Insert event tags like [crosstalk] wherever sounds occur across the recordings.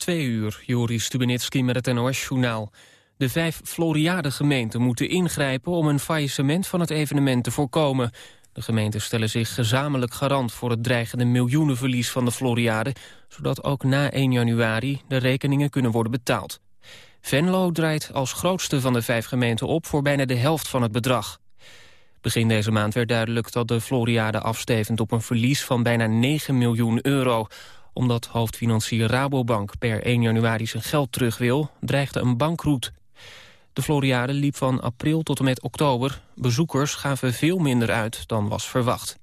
Twee uur, Joris Stubenitski met het NOS-journaal. De vijf Floriade-gemeenten moeten ingrijpen om een faillissement van het evenement te voorkomen. De gemeenten stellen zich gezamenlijk garant voor het dreigende miljoenenverlies van de Floriade, zodat ook na 1 januari de rekeningen kunnen worden betaald. Venlo draait als grootste van de vijf gemeenten op voor bijna de helft van het bedrag. Begin deze maand werd duidelijk dat de Floriade afstevend op een verlies van bijna 9 miljoen euro omdat hoofdfinancier Rabobank per 1 januari zijn geld terug wil, dreigde een bankroet. De Floriade liep van april tot en met oktober. Bezoekers gaven veel minder uit dan was verwacht.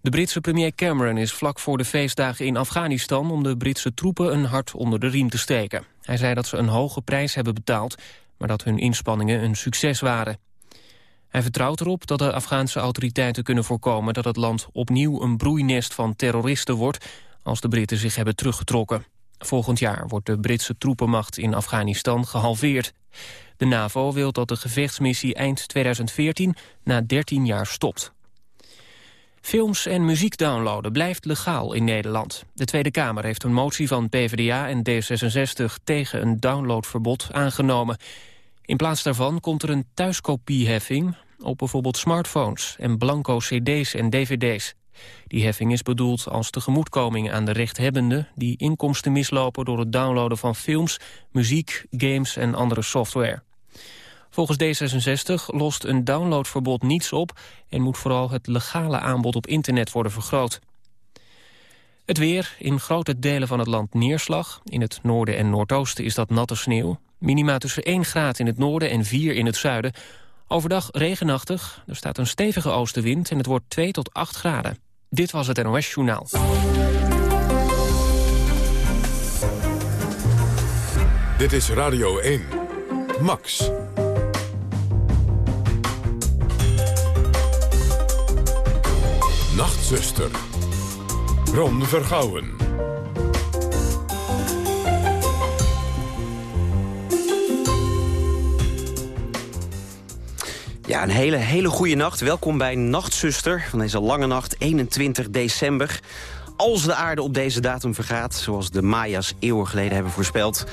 De Britse premier Cameron is vlak voor de feestdagen in Afghanistan... om de Britse troepen een hart onder de riem te steken. Hij zei dat ze een hoge prijs hebben betaald... maar dat hun inspanningen een succes waren. Hij vertrouwt erop dat de Afghaanse autoriteiten kunnen voorkomen... dat het land opnieuw een broeinest van terroristen wordt als de Britten zich hebben teruggetrokken. Volgend jaar wordt de Britse troepenmacht in Afghanistan gehalveerd. De NAVO wil dat de gevechtsmissie eind 2014 na 13 jaar stopt. Films en muziek downloaden blijft legaal in Nederland. De Tweede Kamer heeft een motie van PvdA en D66 tegen een downloadverbod aangenomen. In plaats daarvan komt er een thuiskopieheffing op bijvoorbeeld smartphones en blanco cd's en dvd's. Die heffing is bedoeld als tegemoetkoming aan de rechthebbenden... die inkomsten mislopen door het downloaden van films, muziek, games en andere software. Volgens D66 lost een downloadverbod niets op... en moet vooral het legale aanbod op internet worden vergroot. Het weer, in grote delen van het land neerslag. In het noorden en noordoosten is dat natte sneeuw. Minima tussen 1 graad in het noorden en 4 in het zuiden. Overdag regenachtig, er staat een stevige oostenwind... en het wordt 2 tot 8 graden. Dit was het NOS Journaal. Dit is Radio 1. Max. Nachtzuster. Ron Vergouwen. Ja, een hele, hele goede nacht. Welkom bij Nachtzuster van deze lange nacht, 21 december. Als de aarde op deze datum vergaat, zoals de Maya's eeuwen geleden hebben voorspeld...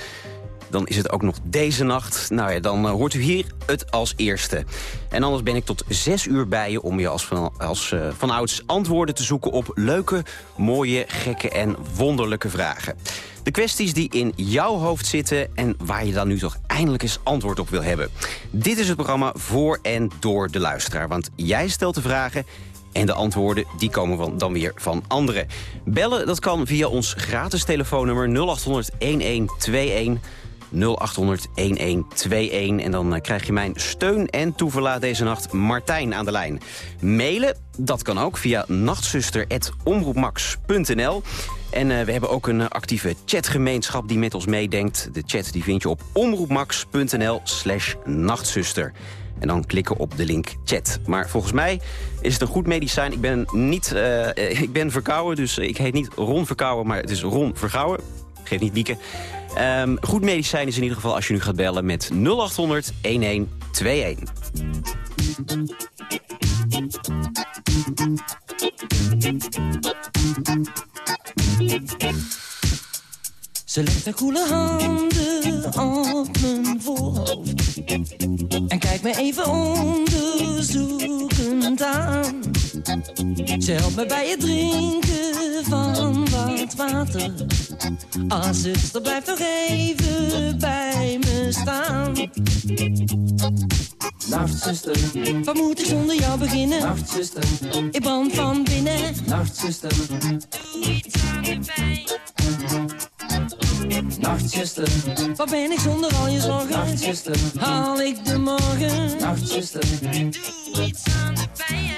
dan is het ook nog deze nacht. Nou ja, dan uh, hoort u hier het als eerste. En anders ben ik tot zes uur bij je om je als, van, als uh, vanouds antwoorden te zoeken... op leuke, mooie, gekke en wonderlijke vragen. De kwesties die in jouw hoofd zitten en waar je dan nu toch eindelijk eens antwoord op wil hebben. Dit is het programma voor en door de luisteraar. Want jij stelt de vragen en de antwoorden die komen dan weer van anderen. Bellen dat kan via ons gratis telefoonnummer 0800-1121... 0800-1121. En dan eh, krijg je mijn steun en toeverlaat deze nacht Martijn aan de lijn. Mailen, dat kan ook via nachtzuster.omroepmax.nl. En uh, we hebben ook een uh, actieve chatgemeenschap die met ons meedenkt. De chat die vind je op omroepmax.nl slash nachtzuster. En dan klikken op de link chat. Maar volgens mij is het een goed medicijn. Ik ben, niet, [laughs] ik ben verkouden, dus ik heet niet Ron Verkouden, maar het is Ron Vergouwen. Geef niet Wieke. Um, goed medicijn is in ieder geval als je nu gaat bellen met 0800 1121. Ze legt haar koele handen op mijn voorhoofd En kijkt me even onderzoekend aan Ze helpt me bij het drinken van wat water Ah, zuster, blijf nog even bij me staan Nacht, zuster. Wat moet ik zonder jou beginnen? Nacht, zuster. Ik brand van binnen. Nacht, zuster. Doe iets aan de pijn. Nachtzuster, Wat ben ik zonder al je zorgen? Nachtzuster, Haal ik de morgen? Nachtzuster, Doe iets aan de pijn.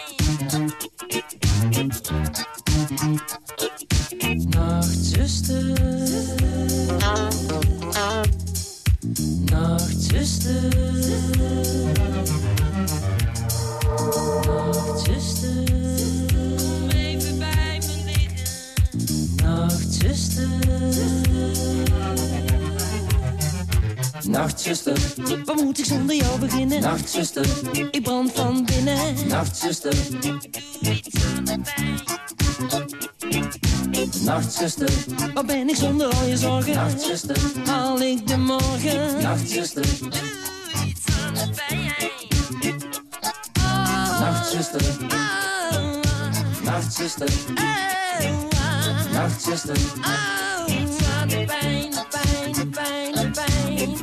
Zonder jou beginnen? nachtzuster, Ik brand van binnen. nachtzuster. Nachtzuster, Waar ben ik zonder al je zorgen? nachtzuster, Haal ik de morgen? nachtzuster. Nachtzuster, nachtzuster, nachtzuster,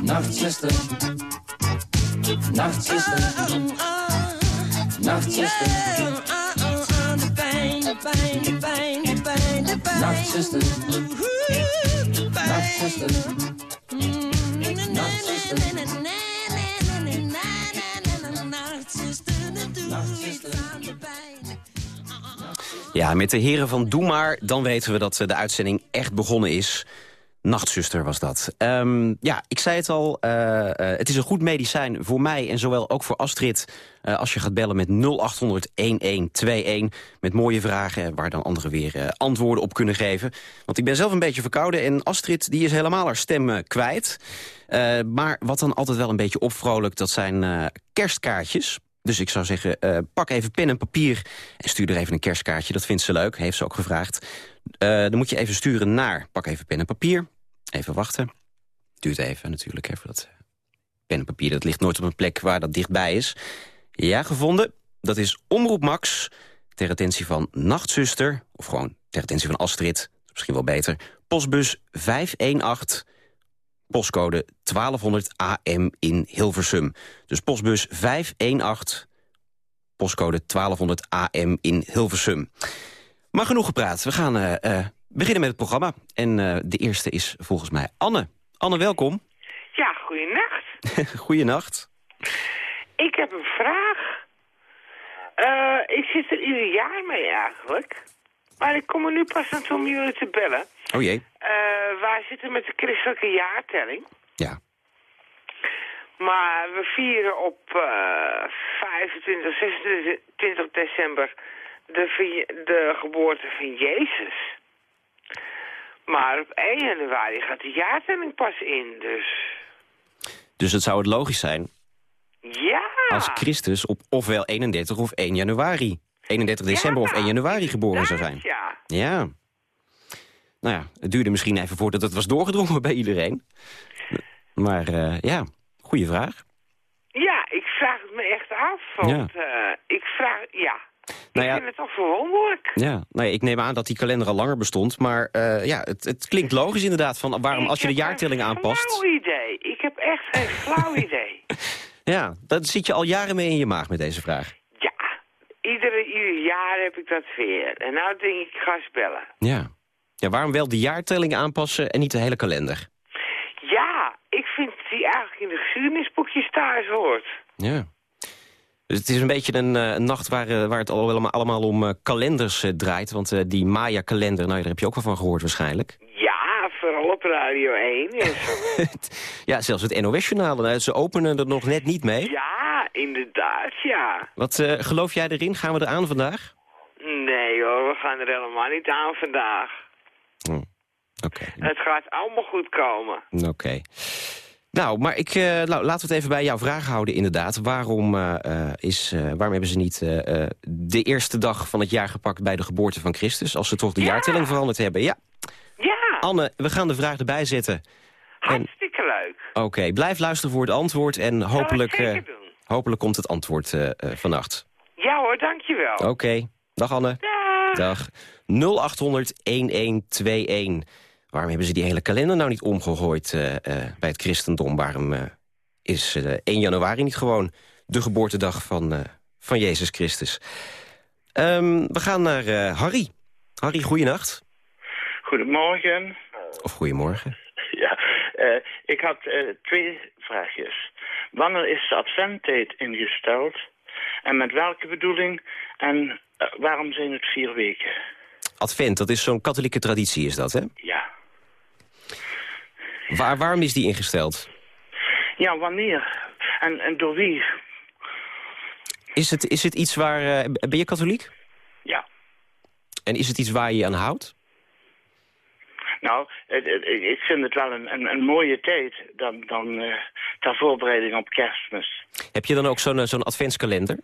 nachtzuster, nachtzuster, nachtzuster, nachtzuster, nachtzuster, Ja, met de heren van Doe Maar, dan weten we dat eh, de uitzending echt begonnen is. Nachtzuster was dat. Ehm, ja, ik zei het al, eh, eh, het is een goed medicijn voor mij... en zowel ook voor Astrid eh, als je gaat bellen met 0800-1121... met mooie vragen waar dan anderen weer antwoorden op kunnen geven. Want ik ben zelf een beetje verkouden en Astrid die is helemaal haar stem kwijt. Maar wat dan altijd wel een beetje opvrolijkt, dat zijn kerstkaartjes... Dus ik zou zeggen, eh, pak even pen en papier en stuur er even een kerstkaartje. Dat vindt ze leuk, heeft ze ook gevraagd. Eh, dan moet je even sturen naar, pak even pen en papier. Even wachten. Duurt even natuurlijk, voor dat pen en papier. Dat ligt nooit op een plek waar dat dichtbij is. Ja, gevonden. Dat is Omroep Max, ter attentie van Nachtzuster... of gewoon ter attentie van Astrid, misschien wel beter. Postbus 518 postcode 1200 AM in Hilversum. Dus postbus 518, postcode 1200 AM in Hilversum. Maar genoeg gepraat. We gaan eh, eh, beginnen met het programma. En eh, de eerste is volgens mij Anne. Anne, welkom. Ja, goeienacht. [laughs] Goeienacht. Ik heb een vraag. Ik zit er ieder jaar mee eigenlijk. Maar ik kom er nu pas aan toe om jullie te bellen. Oh jee. Eh, wij zitten met de christelijke jaartelling. Ja. Maar we vieren op eh 25, 26 december de, de geboorte van Jezus. Maar op 1 januari gaat de jaartelling pas in, dus... Dus het zou het logisch zijn Ja! als Christus op ofwel 31 of 1 januari... 31 december of 1 januari geboren zou zijn. Ja. Ja. Nou ja, het duurde misschien even voordat het was doorgedrongen [laughs] bij iedereen. Maar eh, ja, goede vraag. Ja, ik vraag het me echt af. Want eh, ik vraag, ja. Nou ik ja. vind het toch verwonderlijk. Ja, nou ja, ik neem aan dat die kalender al langer bestond. Maar eh, ja, het, het klinkt logisch inderdaad. Van waarom, als je de Ik heb jaartelling geen aanpast... flauw idee. Ik heb echt geen flauw [laughs] idee. Ja, dat zit je al jaren mee in je maag met deze vraag. Iedere, ieder jaar heb ik dat weer. En nou denk ik, ga eens bellen. Ja. ja, waarom wel de jaartelling aanpassen en niet de hele kalender? Ja, ik vind die eigenlijk in de geschiedenisboekjes thuis hoort. Ja. Dus het is een beetje een, eh, nacht waar, eh, waar het allemaal, allemaal om eh, kalenders draait. Want die Maya-kalender, nou, daar heb je ook wel van gehoord waarschijnlijk. Ja, vooral op Radio 1 en zo. ja, zelfs het NOS-journaal. nou, Ze openen er nog net niet mee. ja, inderdaad, ja. Wat eh, geloof jij erin? Gaan we eraan vandaag? Nee hoor, we gaan er helemaal niet aan vandaag. Hm. Oké, Het gaat allemaal goed komen. oké. Nou, maar ik, eh, nou, laten we het even bij jouw vraag houden inderdaad. Waarom, eh, is, waarom hebben ze niet de eerste dag van het jaar gepakt... bij de geboorte van Christus, als ze toch de Ja. jaartelling veranderd hebben? Ja, Ja, Anne, we gaan de vraag erbij zetten. hartstikke leuk. Oké, blijf luisteren voor het antwoord en hopelijk, Hopelijk komt het antwoord eh, eh, vannacht. Ja hoor, dankjewel. Oké, dag Anne. Dag. Dag. 0800-1121. Waarom hebben ze die hele kalender nou niet omgegooid eh, eh, bij het christendom? Waarom eh, is eh, 1 januari niet gewoon de geboortedag van, eh, van Jezus Christus? Ehm, we gaan naar eh, Harry. Harry, goeienacht. Goedemorgen. Of goedemorgen. Ja, eh, ik had eh, twee vraagjes. Wanneer is de adventtijd ingesteld? En met welke bedoeling? En eh, waarom zijn het vier weken? Advent, dat is zo'n katholieke traditie, is dat, hè? Ja. Waar, waarom is die ingesteld? Ja, wanneer? En, en door wie? Is het, is het iets waar... eh, ben je katholiek? Ja. En is het iets waar je je aan houdt? Nou, ik vind het wel een, een, een mooie tijd dan, dan eh, ter voorbereiding op kerstmis. Heb je dan ook zo'n eh, zo'n adventskalender?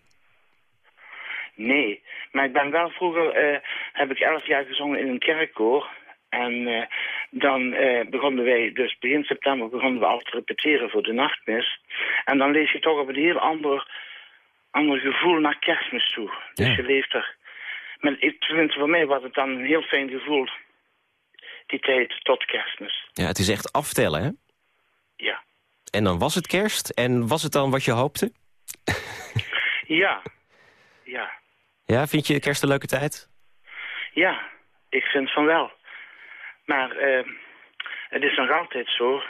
Nee, maar ik ben wel vroeger, eh, heb ik elf jaar gezongen in een kerkkoor. En dan begonnen wij, dus begin september begonnen we al te repeteren voor de nachtmis. En dan lees je toch op een heel ander, ander gevoel naar kerstmis toe. Dus je leeft er, met, ik vind voor mij was het dan een heel fijn gevoel, die tijd tot kerstmis. Ja, het is echt aftellen, hè? Ja. En dan was het kerst. En was het dan wat je hoopte? Ja. Ja. Ja, vind je kerst een leuke tijd? Ja, ik vind van wel. Maar eh, het is nog altijd zo.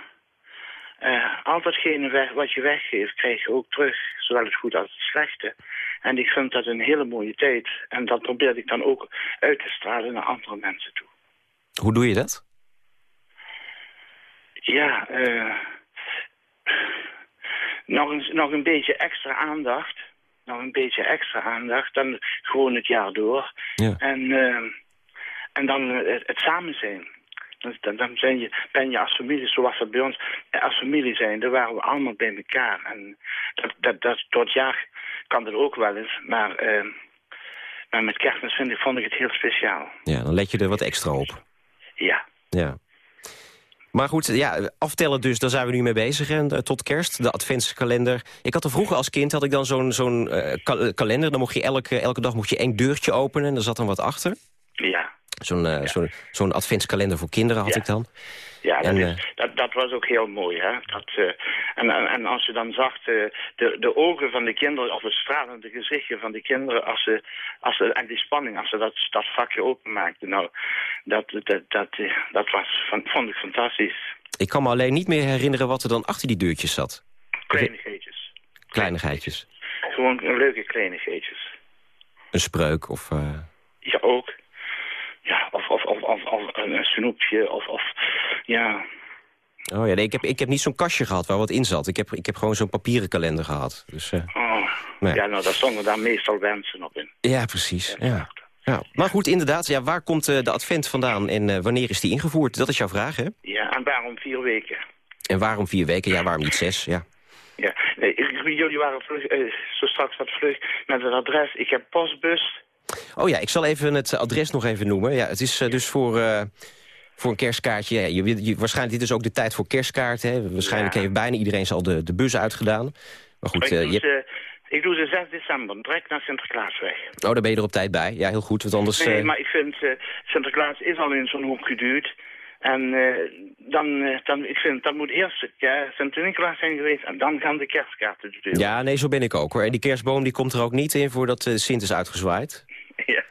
Eh, al datgene wat je weggeeft, krijg je ook terug. Zowel het goede als het slechte. En ik vind dat een hele mooie tijd. En dat probeer ik dan ook uit te stralen naar andere mensen toe. Hoe doe je dat? Ja, eh, nog, een, nog een beetje extra aandacht. Nog een beetje extra aandacht. Dan gewoon het jaar door. Ja. En, eh, en dan eh, het, het samen zijn. Dan, dan, zijn je, ben je als familie, zoals dat bij ons als familie zijn, dan waren we allemaal bij elkaar. En dat, dat, dat, door het jaar kan dat ook wel eens, maar, maar met kerstmis vind ik, vond ik het heel speciaal. Ja, dan let je er wat extra op. Ja. Ja. Maar goed, ja, aftellen dus, daar zijn we nu mee bezig. En, eh, tot kerst, de adventskalender. Ik had er vroeger als kind, had ik dan zo'n zo'n eh, eh, kalender. Dan mocht je elke, elke dag mocht je één deurtje openen. En daar zat dan wat achter. Ja. Zo'n eh, zo'n zo'n adventskalender voor kinderen had Ja. ik dan. Ja, dat, En, is, eh, dat, dat was ook heel mooi. Hè? Dat, eh, en, en, en als je dan zag de, de, de ogen van de kinderen, of het stralende gezichtje van de kinderen, als ze, als ze, en die spanning, als ze dat, dat vakje openmaakten, nou, dat, dat, dat, dat was, van, vond ik fantastisch. Ik kan me alleen niet meer herinneren wat er dan achter die deurtjes zat. Kleinigheidjes. Kleinigheidjes. Gewoon leuke kleinigheidjes. Een spreuk of... Ja, ook. Ja, of, of, of, of, of een snoepje, of, of ja, Oh ja, nee, ik, heb, ik heb niet zo'n kastje gehad waar wat in zat. Ik heb, ik heb gewoon zo'n papieren kalender gehad. Dus, eh, oh. Nee. ja, nou, daar stonden daar meestal wensen op in. ja, precies. Ja. Ja. Maar goed, inderdaad, ja, waar komt eh, de advent vandaan en eh, wanneer is die ingevoerd? Dat is jouw vraag, hè? Ja, en waarom vier weken? En waarom vier weken? Ja, waarom niet zes? Ja. Ja, nee, jullie waren vlug, zo straks wat vlug met het adres. Ik heb postbus. Oh ja, ik zal even het adres nog even noemen. Ja, het is eh, dus voor, eh, voor een kerstkaartje. Ja, je, je, waarschijnlijk, dit is ook de tijd voor kerstkaarten. Hè? Waarschijnlijk Ja. heeft bijna iedereen al de, de bus uitgedaan. Maar goed, ik, eh, doe je, ze, ik doe ze 6 december, direct naar Sinterklaasweg. oh, daar ben je er op tijd bij. Ja, heel goed, want anders... Nee, maar ik vind, Sinterklaas is al in zo'n hoek geduwd. En eh, dan, eh, dan, ik vind, dat moet eerst Sint-Nicolaas zijn geweest en dan gaan de kerstkaarten de deur. Ja, nee, zo ben ik ook hoor. En die kerstboom die komt er ook niet in voordat uh, Sint is uitgezwaaid. [laughs] Ja.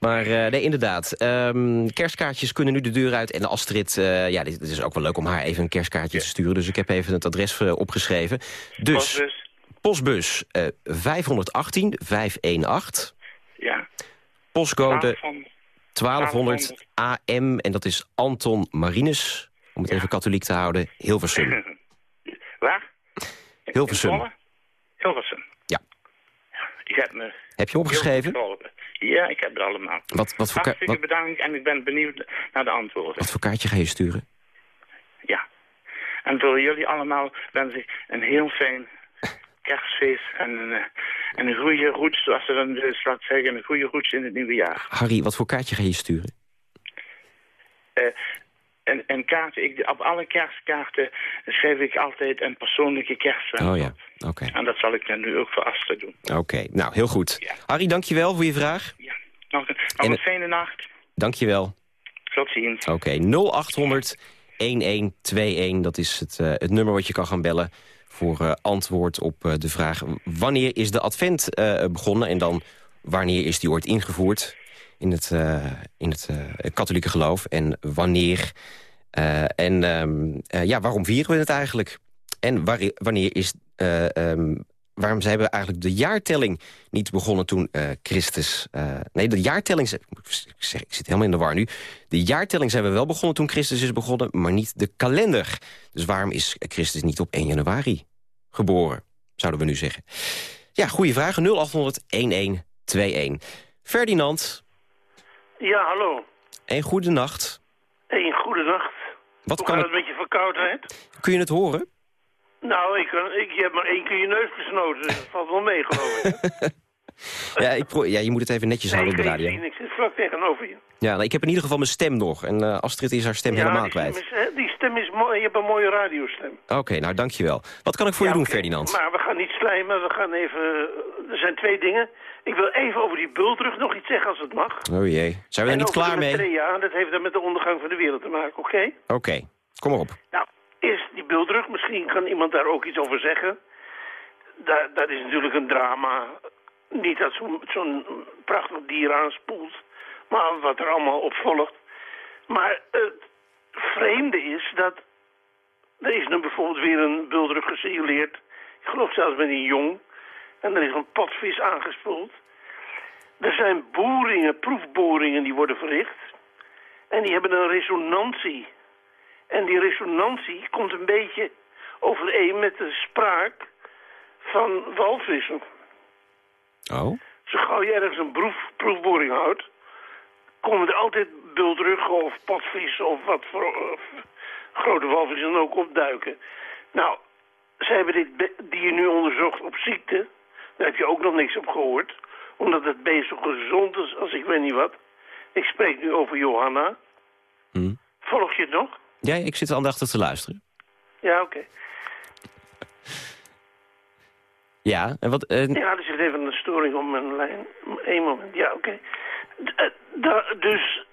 Maar uh, nee, inderdaad. Um, kerstkaartjes kunnen nu de deur uit. En Astrid, uh, ja, dit, dit, is ook wel leuk om haar even een kerstkaartje ja. te sturen. Dus ik heb even het adres opgeschreven. Dus, postbus, postbus 518 518. Ja. Postcode 1200 AM. En dat is Anton Marinus. Om het ja. even katholiek te houden. Hilversum. [laughs] Waar? Hilversum. Hilversum. Ja. Je hebt me heb je opgeschreven? Ja, ik heb het allemaal. Wat, wat voor Hartstikke bedankt en ik ben benieuwd naar de antwoorden. Wat voor kaartje ga je sturen? Ja. En voor jullie allemaal wens ik een heel fijn [laughs] kerstfeest en een, eh, en een goede roets, zoals ze dan dus zeggen, een goede roets in het nieuwe jaar. Harry, wat voor kaartje ga je sturen? Eh, en, en kaarten, ik, op alle kerstkaarten schrijf ik altijd een persoonlijke kerstwens. Oh ja, oké. En dat zal ik dan nu ook voor Astrid doen. Oké, nou, heel goed. Ja. Harry, dankjewel voor je vraag. Ja. Nog een, nog En- een fijne nacht. Dankjewel. Tot ziens. Oké, 0800 1121, dat is het, eh, het nummer wat je kan gaan bellen... voor eh, antwoord op eh, de vraag wanneer is de advent eh, begonnen... en dan wanneer is die ooit ingevoerd in het, in het katholieke geloof... en wanneer en ehm, eh, ja, waarom vieren we het eigenlijk? En wanneer is... eh, ehm, waarom zijn we eigenlijk de jaartelling niet begonnen toen eh, Christus... eh, nee, de jaartelling... Ik zeg, ik zit helemaal in de war nu. De jaartelling zijn we wel begonnen toen Christus is begonnen... maar niet de kalender. Dus waarom is Christus niet op 1 januari geboren? Zouden we nu zeggen. Ja, goede vraag. 0800-1121. Ferdinand, Ja, hallo. een goede nacht. Een goede nacht. Wat Hoe kan het met je verkoudheid? kun je het horen? Nou, ik, kan- ik, je hebt maar één keer je neus gesnoten. dus Dat valt wel mee, geloof ik. [laughs] [laughs] Ja, ik ja, je moet het even netjes Nee, houden ik op de radio. Ik zit vlak tegenover je. Ja, nou, ik heb in ieder geval mijn stem nog. En eh, Astrid is haar stem helemaal die stem, kwijt. is, hè, die stem is mooi. Je hebt een mooie radiostem. Oké, nou dankjewel. Wat kan ik voor Ja, je doen. Ferdinand? Maar we gaan niet slijmen. We gaan even... Er zijn twee dingen. Ik wil even over die bultrug nog iets zeggen, als het mag. Oh jee, zijn we er niet klaar mee? Maitreya, dat heeft dan met de ondergang van de wereld te maken, oké? Oké, kom maar op. Nou, eerst die bultrug. Misschien kan iemand daar ook iets over zeggen. Da dat is natuurlijk een drama. Niet dat zo'n prachtig dier aanspoelt. Maar wat er allemaal op volgt. Maar het vreemde is dat... Er is nu bijvoorbeeld weer een bultrug gesignaleerd. Ik geloof zelfs met een jong. En er is een potvis aangespoeld. Er zijn boringen, proefboringen die worden verricht. En die hebben een resonantie. En die resonantie komt een beetje overeen met de spraak van walvissen. Oh? Zo gauw je ergens een proef, proefboring houdt, komen er altijd bultruggen of potvissen of wat voor eh, grote walvissen dan ook opduiken. Nou, ze hebben dit dier nu onderzocht op ziekte. Daar heb je ook nog niks op gehoord. Omdat het beest zo gezond is als ik weet niet wat. Ik spreek nu over Johanna. Hm. Volg je het nog? Ja, ik zit aandachtig te luisteren. Ja, oké. Ja, en wat... Ja, er zit even een storing op mijn lijn. Eén moment, ja, oké. Eh, dus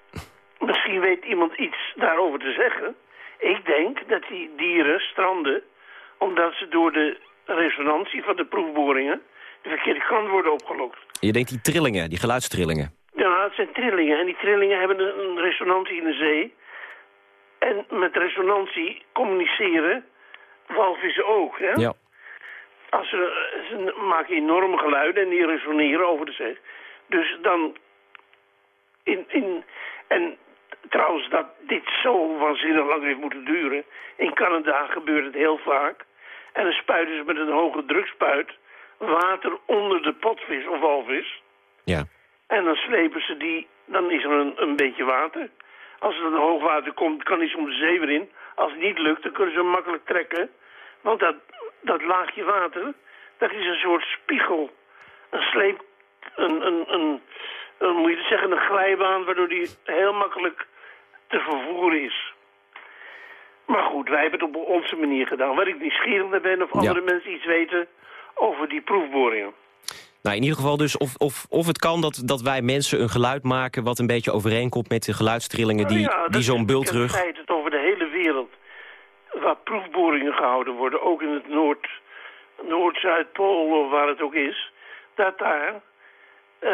misschien weet iemand iets daarover te zeggen. Ik denk dat die dieren stranden omdat ze door de resonantie van de proefboringen de verkeerde kant worden opgelokt. je denkt die trillingen, die geluidstrillingen. Ja, het zijn trillingen en die trillingen hebben een resonantie in de zee. En met resonantie communiceren walvissen ook, hè? Ja. Als ze, ze maken enorme geluiden en die resoneren over de zee. Dus dan... In, in, en trouwens, dat dit zo waanzinnig lang heeft moeten duren... In Canada gebeurt het heel vaak. En dan spuiten ze met een hoge drukspuit... water onder de potvis of walvis... Ja. En dan slepen ze die, dan is er een, een beetje water. Als er dan hoogwater komt, kan hij soms de zee weer in. Als het niet lukt, dan kunnen ze hem makkelijk trekken. Want dat, dat laagje water, dat is een soort spiegel. Een sleep, een, een, een, een moet je het zeggen, een glijbaan... waardoor die heel makkelijk te vervoeren is. Maar goed, wij hebben het op onze manier gedaan. Waar ik nieuwsgierig naar ben of andere mensen iets weten over die proefboringen. Nou, in ieder geval dus of, of, of het kan dat, dat wij mensen een geluid maken... wat een beetje overeenkomt met de geluidstrillingen die, Nou ja, die dat zo'n bultrug... Het feit dat over de hele wereld waar proefboringen gehouden worden, ook in het Noord, Noord-Zuidpool of waar het ook is, dat daar eh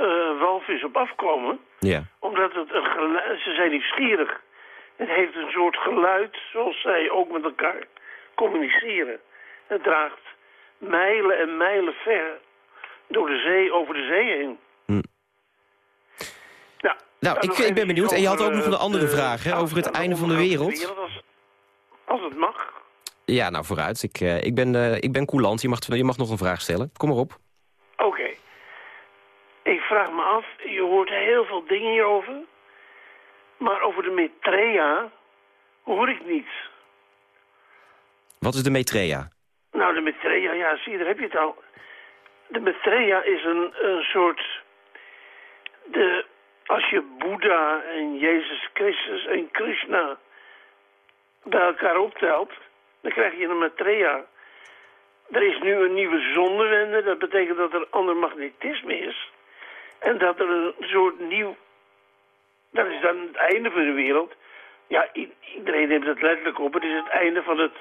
eh, walvis op afkomen. Ja. Omdat het een geluid, ze zijn nieuwsgierig. Het heeft een soort geluid zoals zij ook met elkaar communiceren. Het draagt mijlen en mijlen ver door de zee, over de zee heen. Hm. Nou, Nou, ik, ik ben benieuwd. En je had ook nog een andere eh, vraag, hè? Over het de einde van de wereld. als, als het mag. Ja, nou, vooruit. Ik, eh, ik, ben, eh, ik ben coulant. Je mag, je mag nog een vraag stellen. Kom maar op. Oké. Ik vraag me af, je hoort heel veel dingen hierover. Maar over de Maitreya hoor ik niets. Wat is de Maitreya? Nou, de Maitreya, ja, zie je, daar heb je het al. De Maitreya is een, een soort... De, als je Boeddha en Jezus Christus en Krishna bij elkaar optelt, dan krijg je een Maitreya. Er is nu een nieuwe zonnewende, dat betekent dat er ander magnetisme is. En dat er een soort nieuw... Dat is dan het einde van de wereld. Ja, iedereen neemt het letterlijk op. Het is het einde van het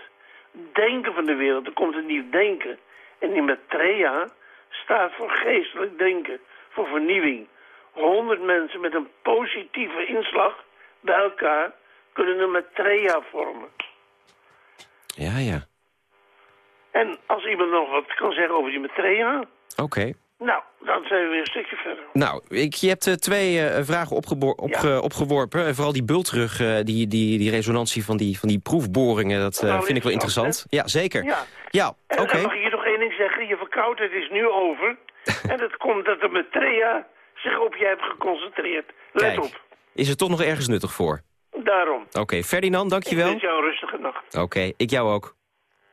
denken van de wereld. Er komt een nieuw denken. En die Maitreya staat voor geestelijk denken, voor vernieuwing. Honderd mensen met een positieve inslag bij elkaar kunnen een Maitreya vormen. Ja, ja. En als iemand nog wat kan zeggen over die Maitreya... Oké. Nou, dan zijn we weer een stukje verder. Nou, ik, je hebt eh, twee eh, vragen opge- opgeworpen. En vooral die bultrug, eh, die, die, die resonantie van die, van die proefboringen... dat eh, Nou, vind ik wel interessant. Ja, zeker. Ja. Ja, oké. Ik verkoudheid is nu over. [laughs] en dat komt dat de Maitreya zich op je hebt geconcentreerd. Let Kijk, op. is er toch nog ergens nuttig voor? Daarom. Oké, Ferdinand, Ik dankjewel. wens jou een rustige nacht. Oké, ik jou ook.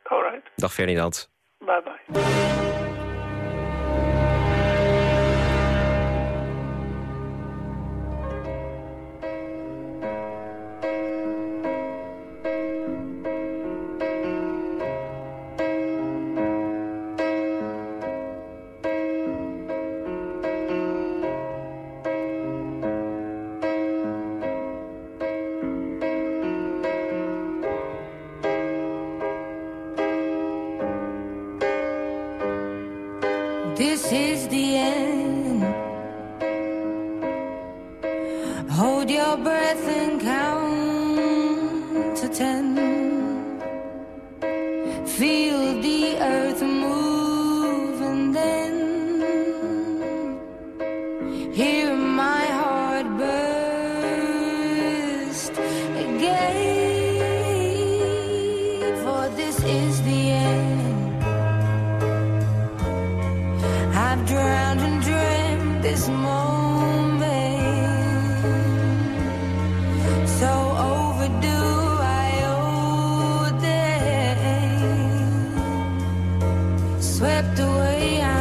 Alright. Dag Ferdinand. Bye bye. away. I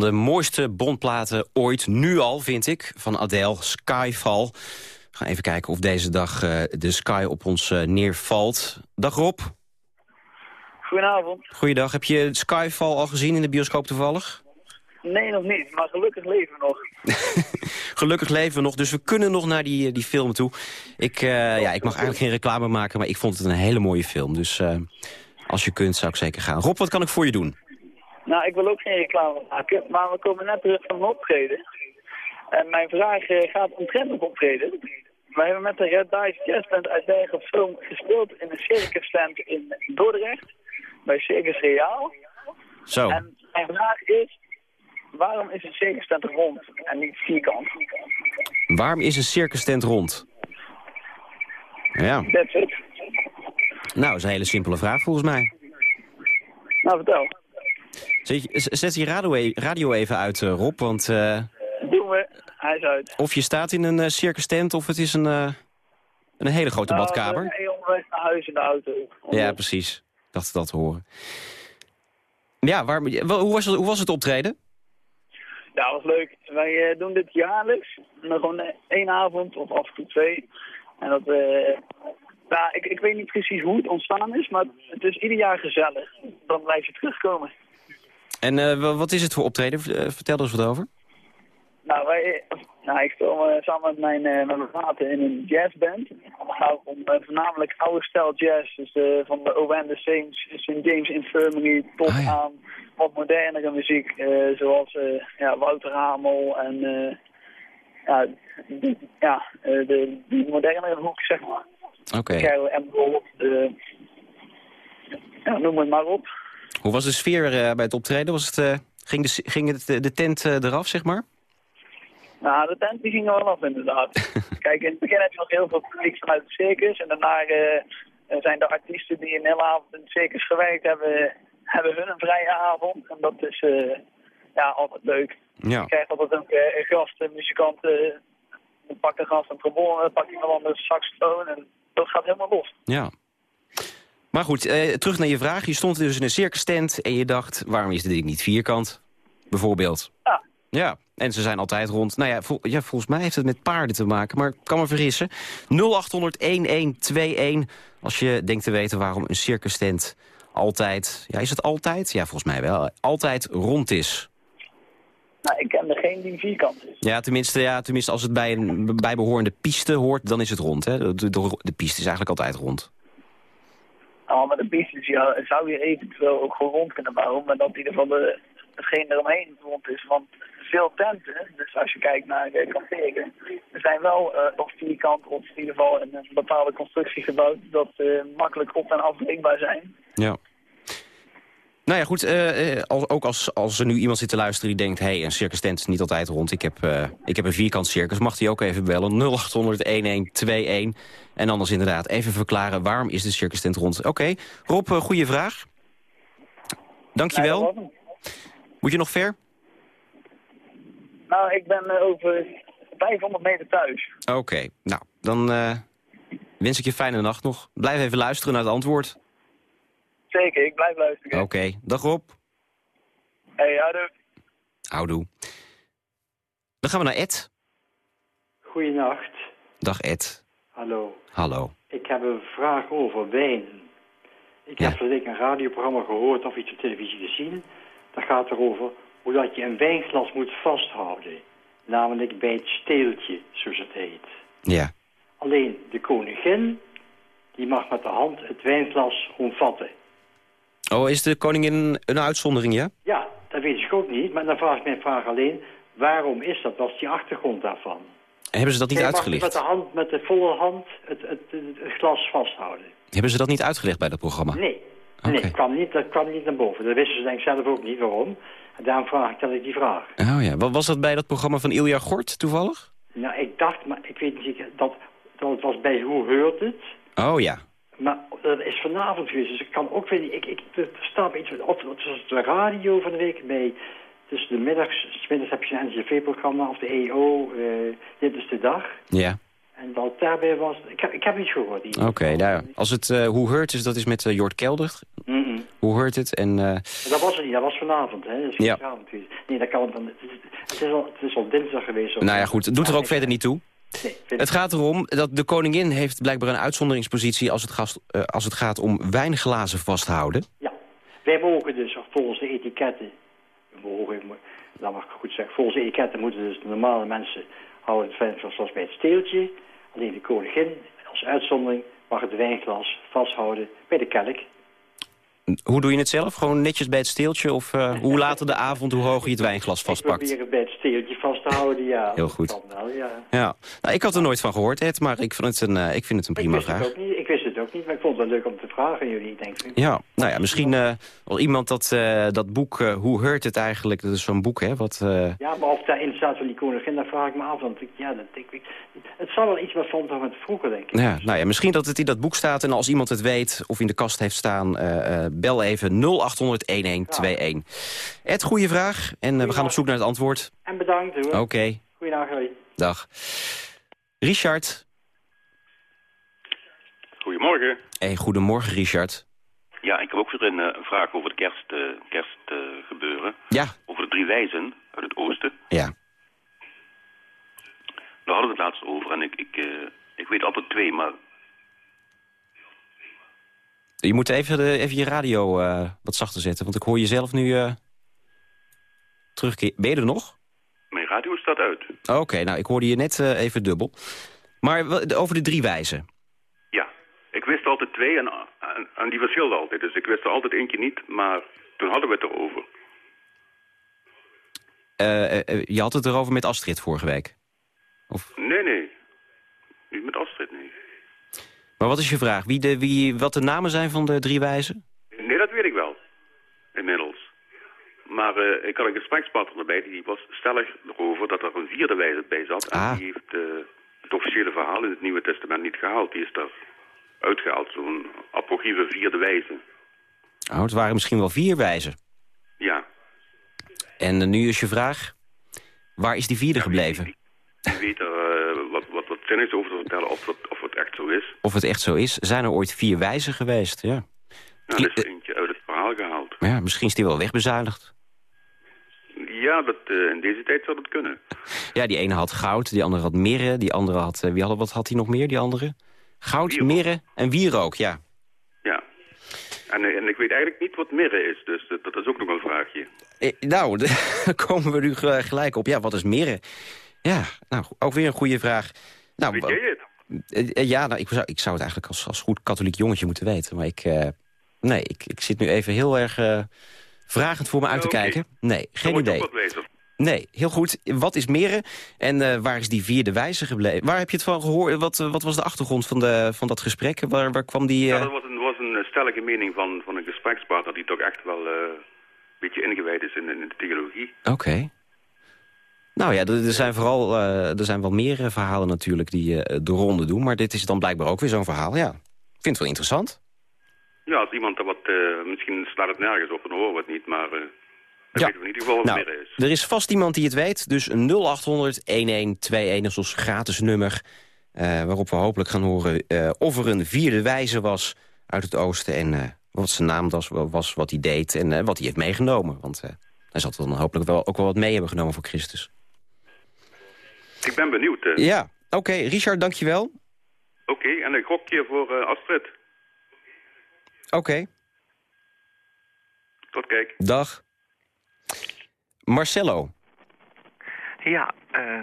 van de mooiste bondplaten ooit, nu al, vind ik, van Adele, Skyfall. We gaan even kijken of deze dag eh, de sky op ons eh, neervalt. Dag Rob. Goedenavond. Goeiedag. Heb je Skyfall al gezien in de bioscoop toevallig? Nee, nog niet, maar gelukkig leven we nog. [laughs] Gelukkig leven we nog, dus we kunnen nog naar die, die film toe. Ik, eh, ja, ik mag eigenlijk geen reclame maken, maar ik vond het een hele mooie film. Dus eh, als je kunt, zou ik zeker gaan. Rob, wat kan ik voor je doen? Nou, ik wil ook geen reclame maken, maar we komen net terug van een optreden. En mijn vraag eh, gaat omtrent op optreden. We hebben met de Red Dice Jazzband uit Bergen Zoom gespeeld in een circus stand in Dordrecht. Bij Circus Reaal. Zo. En mijn vraag is, waarom is een circus tent rond en niet vierkant? Waarom is een circus tent rond? Ja, That's it. nou, dat is een hele simpele vraag volgens mij. Nou, vertel. Zet, je radio, e- radio even uit, eh, Rob, want eh, Doen we. Hij is uit. of je staat in een eh, circus tent of het is een, een hele grote Nou, badkamer. zijn onderweg naar huis in de auto. Ja, precies. Ik dacht dat te horen. Ja, wel, hoe, was het, hoe was het optreden? Ja, was leuk. Wij doen dit jaarlijks. Dan gewoon één avond of af en toe twee. En dat, ja, ik, ik weet niet precies hoe het ontstaan is, maar het is ieder jaar gezellig. Dan blijf je terugkomen. En eh, wa- wat is het voor optreden? Eh, Vertel er eens wat over. Nou, wij, nou ik speel eh, samen met mijn, met mijn vader in een jazzband. En om voornamelijk oude stijl jazz. Dus van de Owen the Saints, St. James Infirmary tot Ah, ja. aan wat modernere muziek. zoals ja, Wouter Hamel en eh, ja, die- ja de, modernere hoek, zeg maar. Oké. Gold, eh, ja, noem het maar op. Hoe was de sfeer eh, bij het optreden? Was het, eh, ging de, ging het, eh, de tent eraf, zeg maar? Nou, de tent die ging er wel af inderdaad. [laughs] Kijk, in het begin heb je nog heel veel publiek vanuit het circus. En daarna zijn de artiesten die een hele avond in het circus gewerkt hebben, hebben hun een vrije avond. En dat is ja, altijd leuk. Ja. Je krijgt altijd ook eh, een gast, een muzikant, eh, dan pakt een gast een trombone, dan pakt iemand anders een saxofoon. En dat gaat helemaal los. Ja. Maar goed, eh, terug naar je vraag. Je stond dus in een circus tent en je dacht... waarom is dit ding niet vierkant? Bijvoorbeeld. Ja. Ja, en ze zijn altijd rond. Nou ja, vol- ja, volgens mij heeft het met paarden te maken, maar ik kan me vergissen. 0800-1121 als je denkt te weten waarom een circus tent altijd... Ja, is het altijd? Ja, volgens mij wel. Altijd rond is. Nou, ik ken er geen die vierkant is. Ja, tenminste, ja, tenminste als het bij een bijbehorende piste hoort, dan is het rond. Hè? De, de, de piste is eigenlijk altijd rond. Nou, met de pistes ja, zou je eventueel ook gewoon rond kunnen bouwen, maar dat in ieder geval de, hetgeen eromheen rond is. Want veel tenten, dus als je kijkt naar uh, er zijn wel uh, op vierkant of in ieder geval een bepaalde constructie gebouwd dat uh, makkelijk op- en afbreekbaar zijn. Ja. Nou ja, goed, als, ook als, als er nu iemand zit te luisteren die denkt... hé, hey, een circus tent is niet altijd rond, ik heb, ik heb een vierkant circus... mag die ook even bellen, 0800-1121. En anders inderdaad even verklaren waarom is de circus tent rond. Oké, okay. Rob, uh, goede vraag. Dankjewel. Nee, Moet je nog ver? Nou, ik ben uh, over 500 meter thuis. Oké, okay. nou, dan uh, wens ik je fijne nacht nog. Blijf even luisteren naar het antwoord. Zeker, ik blijf luisteren. Oké, okay. dag Rob. Hey, houdoe. Houdoe. Dan gaan we naar Ed. Goeienacht. Dag Ed. Hallo. Hallo. Ik heb een vraag over wijn. Ik Ja. heb ik een radioprogramma gehoord of iets op televisie gezien. Dat gaat erover hoe dat je een wijnglas moet vasthouden. Namelijk bij het steeltje, zoals het heet. Ja. Alleen de koningin, die mag met de hand het wijnglas omvatten. Oh, is de koningin een uitzondering, ja? Ja, dat weet ik ook niet. Maar dan vraag ik mijn vraag alleen, waarom is dat? Wat is die achtergrond daarvan? Hebben ze dat niet uitgelicht? met de hand, met de volle hand, het, het, het, het glas vasthouden. Hebben ze dat niet uitgelegd bij dat programma? Nee. Nee, dat kwam, niet, dat kwam niet naar boven. Dat wisten ze denk ik zelf ook niet waarom. En daarom vraag ik dat ik die vraag. Oh ja, Wa- was dat bij dat programma van Ilja Gort toevallig? Nou, ik dacht, maar ik weet niet zeker, dat, dat het was bij Hoe Heurt Het. Oh ja. Maar dat is vanavond geweest, dus ik kan ook weer niet... Ik, ik, er staat iets, het was de radio van de week bij... Dus de middags, 's middags heb je een NCV-programma of de EO, eh, dit is de dag. Ja, En wat daarbij was, ik heb, ik heb iets gehoord. oké. nou ja. Als het eh, Hoe Heurt is, dat is met eh, Jort Kelder. Mhm. Hoe hoort het? En, Dat was het niet, dat was vanavond, hè. Dat is Ja. Nee, dat kan dan. Het is, het is, al, het is al dinsdag geweest. nou ja, goed, het doet er ook verder niet toe. Nee, Het gaat erom dat de koningin heeft blijkbaar een uitzonderingspositie... als het, gast, als het gaat om wijnglazen vasthouden. Wij mogen dus volgens de etiketten, dat mag ik goed zeggen, volgens de etiketten moeten dus de normale mensen houden het wijnglas vast bij het steeltje. Alleen de koningin, als uitzondering, mag het wijnglas vasthouden bij de kelk. Hoe doe je het zelf? Gewoon netjes bij het steeltje? Of eh, [laughs] hoe later de avond, hoe hoger je het wijnglas vastpakt? Probeer het bij het steeltje vast te houden, ja. [laughs] Heel goed. wel, ja. Ja, nou, ik had er nooit van gehoord, Ed, maar ik vind het een, eh, ik vind het een prima ik, wist vraag. het ook niet, ik wist het ook niet, maar ik vond het wel leuk om te vragen aan jullie. Ik denk, Ja, nou ja, misschien eh als iemand dat, eh, dat boek, eh, hoe heurt het eigenlijk, dat is zo'n boek, hè, wat... Ja, maar of daarin staat van die koningin, dat vraag ik me af. Want ik, ja, dat, ik, ik- het zal wel iets wat van van het vroeger, denk ik. ja, nou ja, misschien dat het in dat boek staat en als iemand het weet of in de kast heeft staan, bel even 0800-1121. Ed, goede vraag en we gaan op zoek naar het antwoord. En bedankt, hoor. Oké, Goeiedag, hoi. dag. Richard. Goedemorgen. Hey, goedemorgen, Richard. Ja, ik heb ook weer een, eh, een vraag over kerstgebeuren. kerst, eh, gebeuren. Ja. Over de drie wijzen uit het oosten. Ja. Daar hadden we het laatst over en ik, ik, eh, ik weet altijd twee, maar Je moet even, de, even je radio wat zachter zetten, want ik hoor jezelf nu terugkeren. Ben je er nog? mijn radio staat uit. Oké, nou, ik hoorde je net even dubbel. Maar over de drie wijzen. Altijd twee en, en, en die verschilden altijd. Dus ik wist er altijd eentje niet, maar toen hadden we het erover. Eh, je had het erover met Astrid vorige week. Nee, nee. Niet met Astrid, nee. Maar wat is je vraag? Wie de, wie, wat de namen zijn van de drie wijzen? Nee, dat weet ik wel. Inmiddels. Maar eh, ik had een gesprekspartner erbij, die was stellig erover dat er een vierde wijze bij zat. En Ah. die heeft het officiële verhaal in het Nieuwe Testament niet gehaald. Die is daar uitgehaald, zo'n apocryfe vierde wijze. Oh, het waren misschien wel vier wijzen. Ja, En eh, nu is je vraag, waar is die vierde gebleven? die weet er eh, wat, wat, wat zinnigs over te vertellen of, dat, of het echt zo is. Of het echt zo is? Zijn er ooit vier wijzen geweest? Ja. Nou, er is er eentje uit het verhaal gehaald. Maar ja, misschien is die wel wegbezuinigd. Ja, dat, eh, in deze tijd zou dat kunnen. Ja, die ene had goud, die andere had mirre, die andere had... eh, wie had, wat had hij nog meer, die andere? Goud, mirre en wierook, ja. Ja. En, eh, en ik weet eigenlijk niet wat mirre is, dus dat, dat is ook nog een vraagje. Eh, nou, [laughs] daar komen we nu ge- gelijk op. Ja, wat is mirre? Ja, nou, ook weer een goede vraag. Nou, Weet jij het? eh, ja, nou, ik, zou, ik zou het eigenlijk als, als goed katholiek jongetje moeten weten. Maar ik, nee, ik, ik zit nu even heel erg vragend voor me uit te kijken. Nee, geen idee. Nee, heel goed. Wat is Meren en eh, waar is die vierde wijze gebleven? Waar heb je het van gehoord? Wat, eh, wat was de achtergrond van, de, van dat gesprek? Waar, waar kwam die... Ja, eh, dat was een, was een stellige mening van, van een gesprekspartner die toch echt wel een beetje ingewijd is in, in de theologie. Oké. Nou ja, er, er zijn vooral er zijn wel meer verhalen natuurlijk die de ronde doen. Maar dit is dan blijkbaar ook weer zo'n verhaal, ja. Ik vind het wel interessant. Ja, als iemand er wat, misschien slaat het nergens op en horen we het niet, maar dan Ja. weten we in ieder geval Nou, is. er is vast iemand die het weet. Dus 0800 1121 is ons gratis nummer. eh, waarop we hopelijk gaan horen eh, of er een vierde wijze was uit het oosten. En eh, wat zijn naam was, was wat hij deed en wat hij heeft meegenomen. Want hij zal dan hopelijk wel, ook wel wat mee hebben genomen voor Christus. Ik ben benieuwd. Ja, oké. Richard, dankjewel. Oké, en een gokje voor Astrid. Oké, Tot kijk. dag. Marcello. Ja, eh,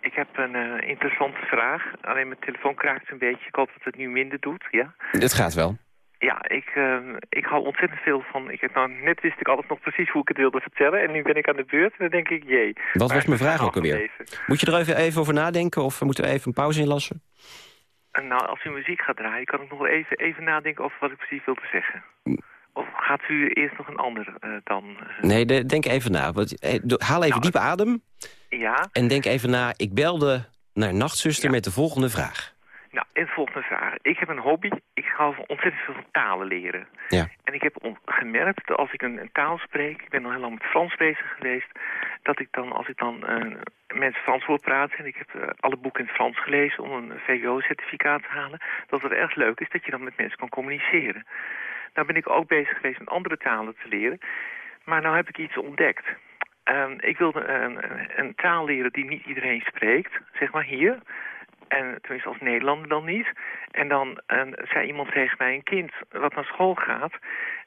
ik heb een eh, interessante vraag. Alleen mijn telefoon kraakt een beetje. Ik hoop dat het nu minder doet, ja? Het gaat wel. Ja, ik, eh, ik hou ontzettend veel van... Ik heb nou, net wist ik altijd nog precies hoe ik het wilde vertellen. En nu ben ik aan de beurt en dan denk ik, jee. Wat was mijn vraag ook alweer? Moet je er even, even over nadenken of moeten we even een pauze inlassen? En nou, als u muziek gaat draaien, kan ik nog wel even, even nadenken over wat ik precies wilde zeggen. Of gaat u eerst nog een ander eh, dan... eh, Nee, de- denk even na. Want, eh, do- Haal even diep adem ja? en denk even na. Ik belde naar Nachtzuster met de volgende vraag. Nou, en de volgende vraag. Ik heb een hobby. Ik hou van ontzettend veel talen leren. Ja. En ik heb gemerkt dat als ik een, een taal spreek, ik ben al heel lang met Frans bezig geweest, dat ik dan, als ik dan eh, mensen Frans hoor praten, en ik heb alle boeken in het Frans gelezen om een VWO-certificaat te halen, dat het erg leuk is dat je dan met mensen kan communiceren. Nou ben ik ook bezig geweest met andere talen te leren. Maar nou heb ik iets ontdekt. Ehm, ik wilde een, een taal leren die niet iedereen spreekt, zeg maar hier. En tenminste als Nederlander dan niet. En dan eh, zei iemand tegen mij, een kind wat naar school gaat...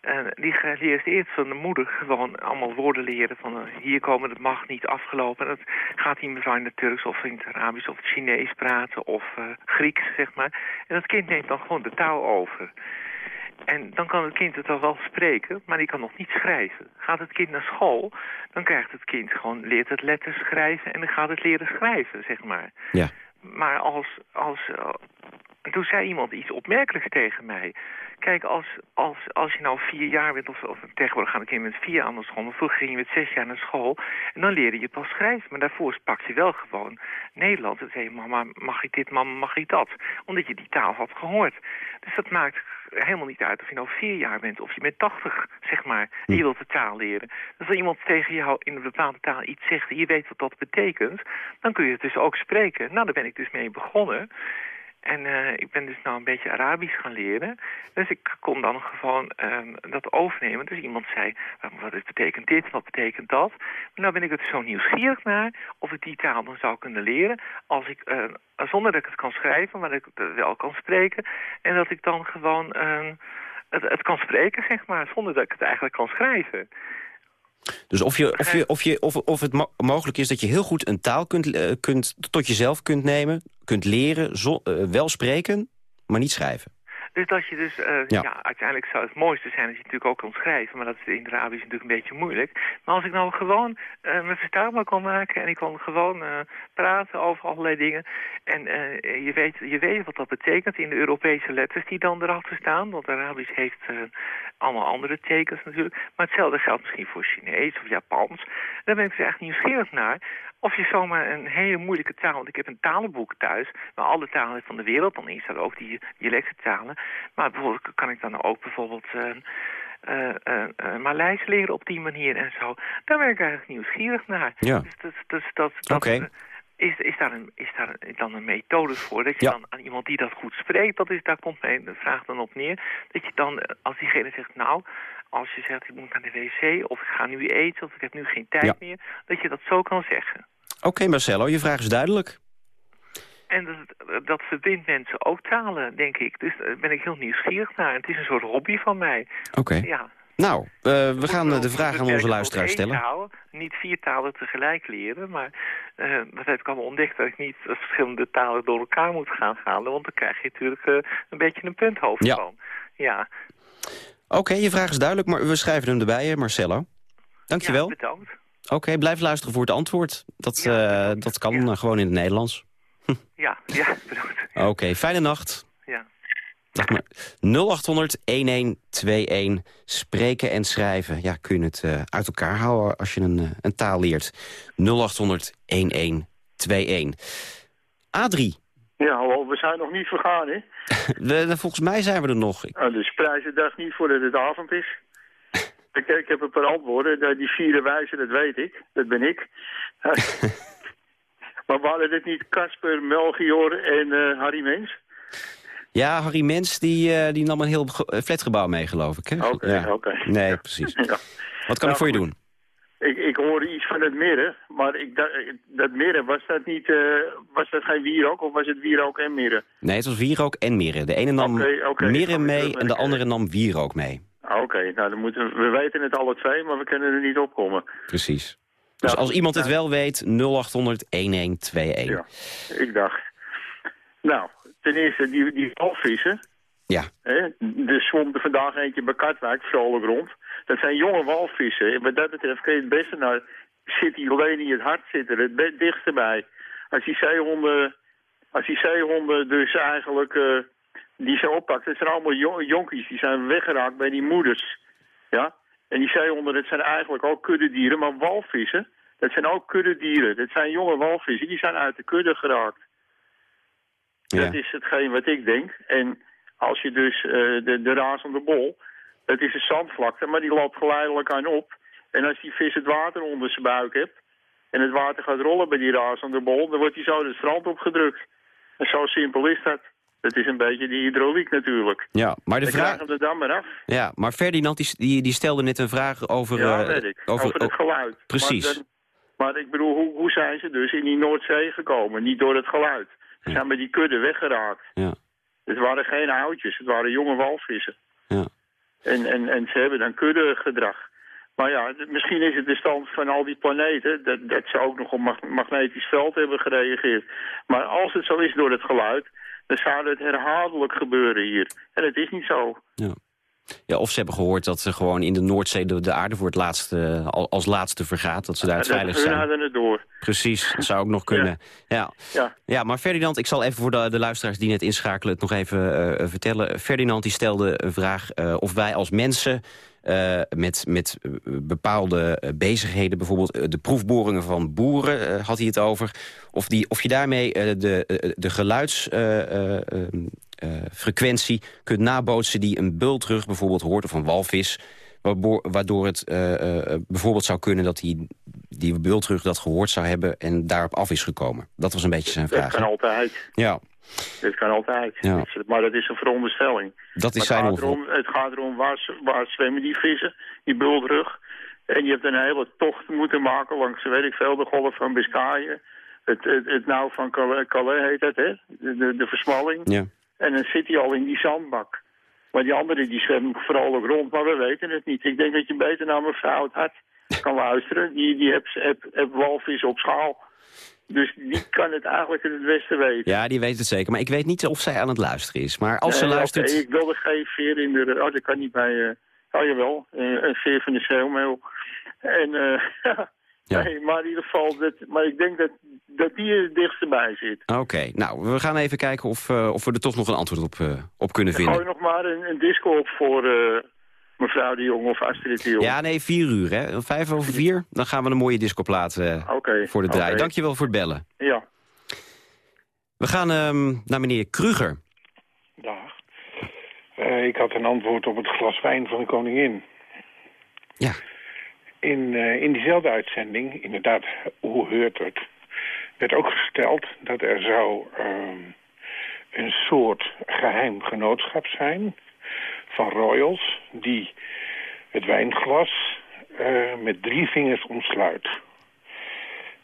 eh, die gaat leert eerst van de moeder gewoon allemaal woorden leren. Van eh, hier komen, dat mag niet, afgelopen. En dat gaat die mevrouw in het Turks of in het Arabisch of het Chinees praten of eh, Grieks, zeg maar. En dat kind neemt dan gewoon de taal over. En dan kan het kind het al wel spreken, maar die kan nog niet schrijven. Gaat het kind naar school, dan krijgt het kind gewoon, leert het letters schrijven en dan gaat het leren schrijven, zeg maar. Ja. Maar als, als, toen zei iemand iets opmerkelijks tegen mij. Kijk, als, als, als je nou vier jaar bent, of, of tegenwoordig gaan de kinderen met vier aan de school, maar vroeger ging je met zes jaar naar school, en dan leerde je pas schrijven. Maar daarvoor sprak je wel gewoon Nederlands. En zei mama, mag ik dit, mama, mag ik dat? Omdat je die taal had gehoord. Dus dat maakt helemaal niet uit of je nou vier jaar bent of je bent tachtig, zeg maar, je wilt de taal leren. Dus als iemand tegen jou in een bepaalde taal iets zegt en je weet wat dat betekent, dan kun je het dus ook spreken. Nou, daar ben ik dus mee begonnen. En eh, ik ben dus nou een beetje Arabisch gaan leren. Dus ik kon dan gewoon ehm, dat overnemen. Dus iemand zei, wat betekent dit, wat betekent dat? Maar nou ben ik er zo nieuwsgierig naar of ik die taal dan zou kunnen leren... Als ik, eh, zonder dat ik het kan schrijven, maar dat ik het wel kan spreken. En dat ik dan gewoon ehm, het, het kan spreken, zeg maar, zonder dat ik het eigenlijk kan schrijven. Dus of, je, of, je, of, je, of, of het mo- mogelijk is dat je heel goed een taal kunt, eh, kunt, tot jezelf kunt nemen... kunt leren, zo- eh, wel spreken, maar niet schrijven. Dus dat je dus, eh, Ja. ja. uiteindelijk zou het mooiste zijn als je natuurlijk ook kan schrijven, maar dat is in het Arabisch natuurlijk een beetje moeilijk. Maar als ik nou gewoon eh me verstaanbaar kan maken en ik kan gewoon eh, praten over allerlei dingen en je, weet, je weet wat dat betekent in de Europese letters die dan erachter staan, want Arabisch heeft allemaal andere tekens natuurlijk, maar hetzelfde geldt misschien voor Chinees of Japans. Daar ben ik dus echt nieuwsgierig naar. Of je zomaar een hele moeilijke taal... want ik heb een talenboek thuis... met alle talen van de wereld. Dan is dat ook die dialectentalen. Maar bijvoorbeeld kan ik dan ook bijvoorbeeld... eh, eh, Maleis leren op die manier en zo. Daar ben ik eigenlijk nieuwsgierig naar. Ja. Dus, dus, dus dat, dat, is, is, daar een, is daar een- dan een methode voor? Dat je Ja. dan aan iemand die dat goed spreekt, dat is, daar komt mijn vraag dan op neer. Dat je dan, als diegene zegt, nou, als je zegt ik moet naar de wc... of ik ga nu eten of ik heb nu geen tijd Ja. meer... dat je dat zo kan zeggen. Oké, Marcelo, je vraag is duidelijk. En dat, dat verbindt mensen ook talen, denk ik. Dus daar ben ik heel nieuwsgierig naar. Het is een soort hobby van mij. Oké. Ja. Nou, eh, we gaan eh, de vraag aan onze tot luisteraar één stellen. taal, niet vier talen tegelijk leren, maar eh, dat heb ik allemaal ontdekt dat ik niet verschillende talen door elkaar moet gaan halen, want dan krijg je natuurlijk een beetje een punthoofd Ja. van. Ja, Oké, je vraag is duidelijk, maar we schrijven hem erbij, Marcelo. Dankjewel. Ja, bedankt. Oké, blijf luisteren voor het antwoord. Dat, eh, dat kan eh, gewoon in het Nederlands. [laughs] Ja, ja, bedankt. Oké, fijne nacht. Ja. Dag maar. 0800-1121. Spreken en schrijven. Ja, kun je het eh, uit elkaar houden als je een, een taal leert. 0800-1121. Adrie, Ja, hallo, we zijn nog niet vergaan, hè? [laughs] we- volgens mij zijn we er nog. Oh, dus prijs de dag niet voordat het avond is. Ik, ik heb een paar antwoorden. Dat Die vierde wijze, dat weet ik. Dat ben ik. [laughs] maar waren dit niet Casper, Melchior en eh, Harry Mens? Ja, Harry Mens die, eh, die nam een heel eh, flatgebouw mee, geloof ik. Oké, Ja. oké. Nee, precies. [laughs] Ja. Wat kan ik Nou, voor je doen? Ik, ik hoorde iets van het midden, maar ik, dat midden, was dat niet, was dat geen wierook of was het wierook en midden? Nee, het was wierook en mirre. De ene nam mirre weer mee en de andere nam wierook mee. Ah, Oké, nou dan moeten we, we weten het alle twee, maar we kunnen er niet opkomen. Precies. Dus als iemand het wel weet, 0800-1121. Ja, ik dacht. Nou, ten eerste, die, die walvissen. Ja. Hè, er zwom er vandaag eentje bij Katwijk, vrolijk rond. Dat zijn jonge walvissen. En wat dat betreft kun je het beste naar City Lane het hart zitten, het be- dichtst bij. Als die zeehonden, als die zeehonden dus eigenlijk eh, die ze oppakt, dat zijn allemaal jo- jonkies, die zijn weggeraakt bij die moeders. Ja? En die zeehonden, dat zijn eigenlijk ook kuddedieren, maar walvissen, dat zijn ook kuddedieren. Dat zijn jonge walvissen, die zijn uit de kudde geraakt. Dat is hetgeen wat ik denk. En als je dus eh, de, de razende bol, het is een zandvlakte, maar die loopt geleidelijk aan op. En als die vis het water onder zijn buik hebt en het water gaat rollen bij die razende bol, dan wordt hij zo het strand opgedrukt. En zo simpel is dat. Dat is een beetje die hydrauliek natuurlijk. Ja, maar de vraag... hem er dan maar af. Ja, maar Ferdinand die, die, die stelde net een vraag over... Ja, eh, weet ik. Over, het geluid. Precies. Maar, ik bedoel, hoe, hoe zijn ze dus in die Noordzee gekomen? Niet door het geluid. Ze zijn met die kudde weggeraakt. Ja. Het waren geen oudjes, het waren jonge walvissen. Ja. En, en, en ze hebben dan kuddegedrag. Maar ja, misschien is het de stand van al die planeten... dat, dat ze ook nog op mag- magnetisch veld hebben gereageerd. Maar als het zo is door het geluid... dan zou het herhaaldelijk gebeuren hier. En het is niet zo. Ja. ja, of ze hebben gehoord dat ze gewoon in de Noordzee de, de aarde voor het laatste, al- als laatste vergaat. Dat ze daar het hun zijn. hadden het door. Precies, dat zou ook nog kunnen. Ja. Ja. Ja. maar Ferdinand, ik zal even voor de, de luisteraars die net inschakelen... het nog even eh, vertellen. Ferdinand die stelde een vraag eh, of wij als mensen... eh, met, met eh, bepaalde eh, bezigheden, bijvoorbeeld de proefboringen van boeren, had hij het over. Of, die, of je daarmee de, de geluidsfrequentie kunt nabootsen die een bultrug bijvoorbeeld hoort, of een walvis. Waardoor het bijvoorbeeld zou kunnen dat die, die bultrug dat gehoord zou hebben en daarop af is gekomen. Dat was een beetje zijn Dat vraag. kan altijd. Ja, Dat kan altijd. Ja. Maar dat is een veronderstelling. dat is zijn het gaat, erom, het gaat erom waar, waar zwemmen die vissen, die bultrug. En je hebt een hele tocht moeten maken langs, weet ik veel, de golf van Biscayen. Het, het, het nauw van Calais, Calais heet het, hè? De, de, de versmalling. Ja. En dan zit hij al in die zandbak. Maar die anderen die zwemmen vrolijk rond, maar we weten het niet. Ik denk dat je beter naar mevrouw het hart kan luisteren. Die, die heeft walvis op schaal. Dus die kan het eigenlijk het beste weten. ja, die weet het zeker. Maar ik weet niet of zij aan het luisteren is. Maar als ze luistert... oké, ik wilde geen veer in de... Oh, dat kan niet bij... eh oh, jawel. eh, een veer van de zeilmeel. En, eh [laughs] Ja. nee, maar in ieder geval... Dat, maar ik denk dat, dat die er het dichtst bij zit. Oké, nou, we gaan even kijken of, of we er toch nog een antwoord op, op kunnen Gooi vinden. nog maar een, een disco op voor mevrouw de Jong of Astrid de Jong. Ja, nee, vier uur, hè. Vijf over vier, dan gaan we een mooie discoplaat eh, Oké, voor de draai. oké. Dankjewel voor het bellen. Ja. We gaan ehm, naar meneer Kruger. Dag. Eh, ik had een antwoord op het glas wijn van de koningin. Ja. In, eh, in diezelfde uitzending, inderdaad, hoe heurt het, werd ook gesteld dat er zou ehm, een soort geheim genootschap zijn van royals die het wijnglas eh, met drie vingers omsluit.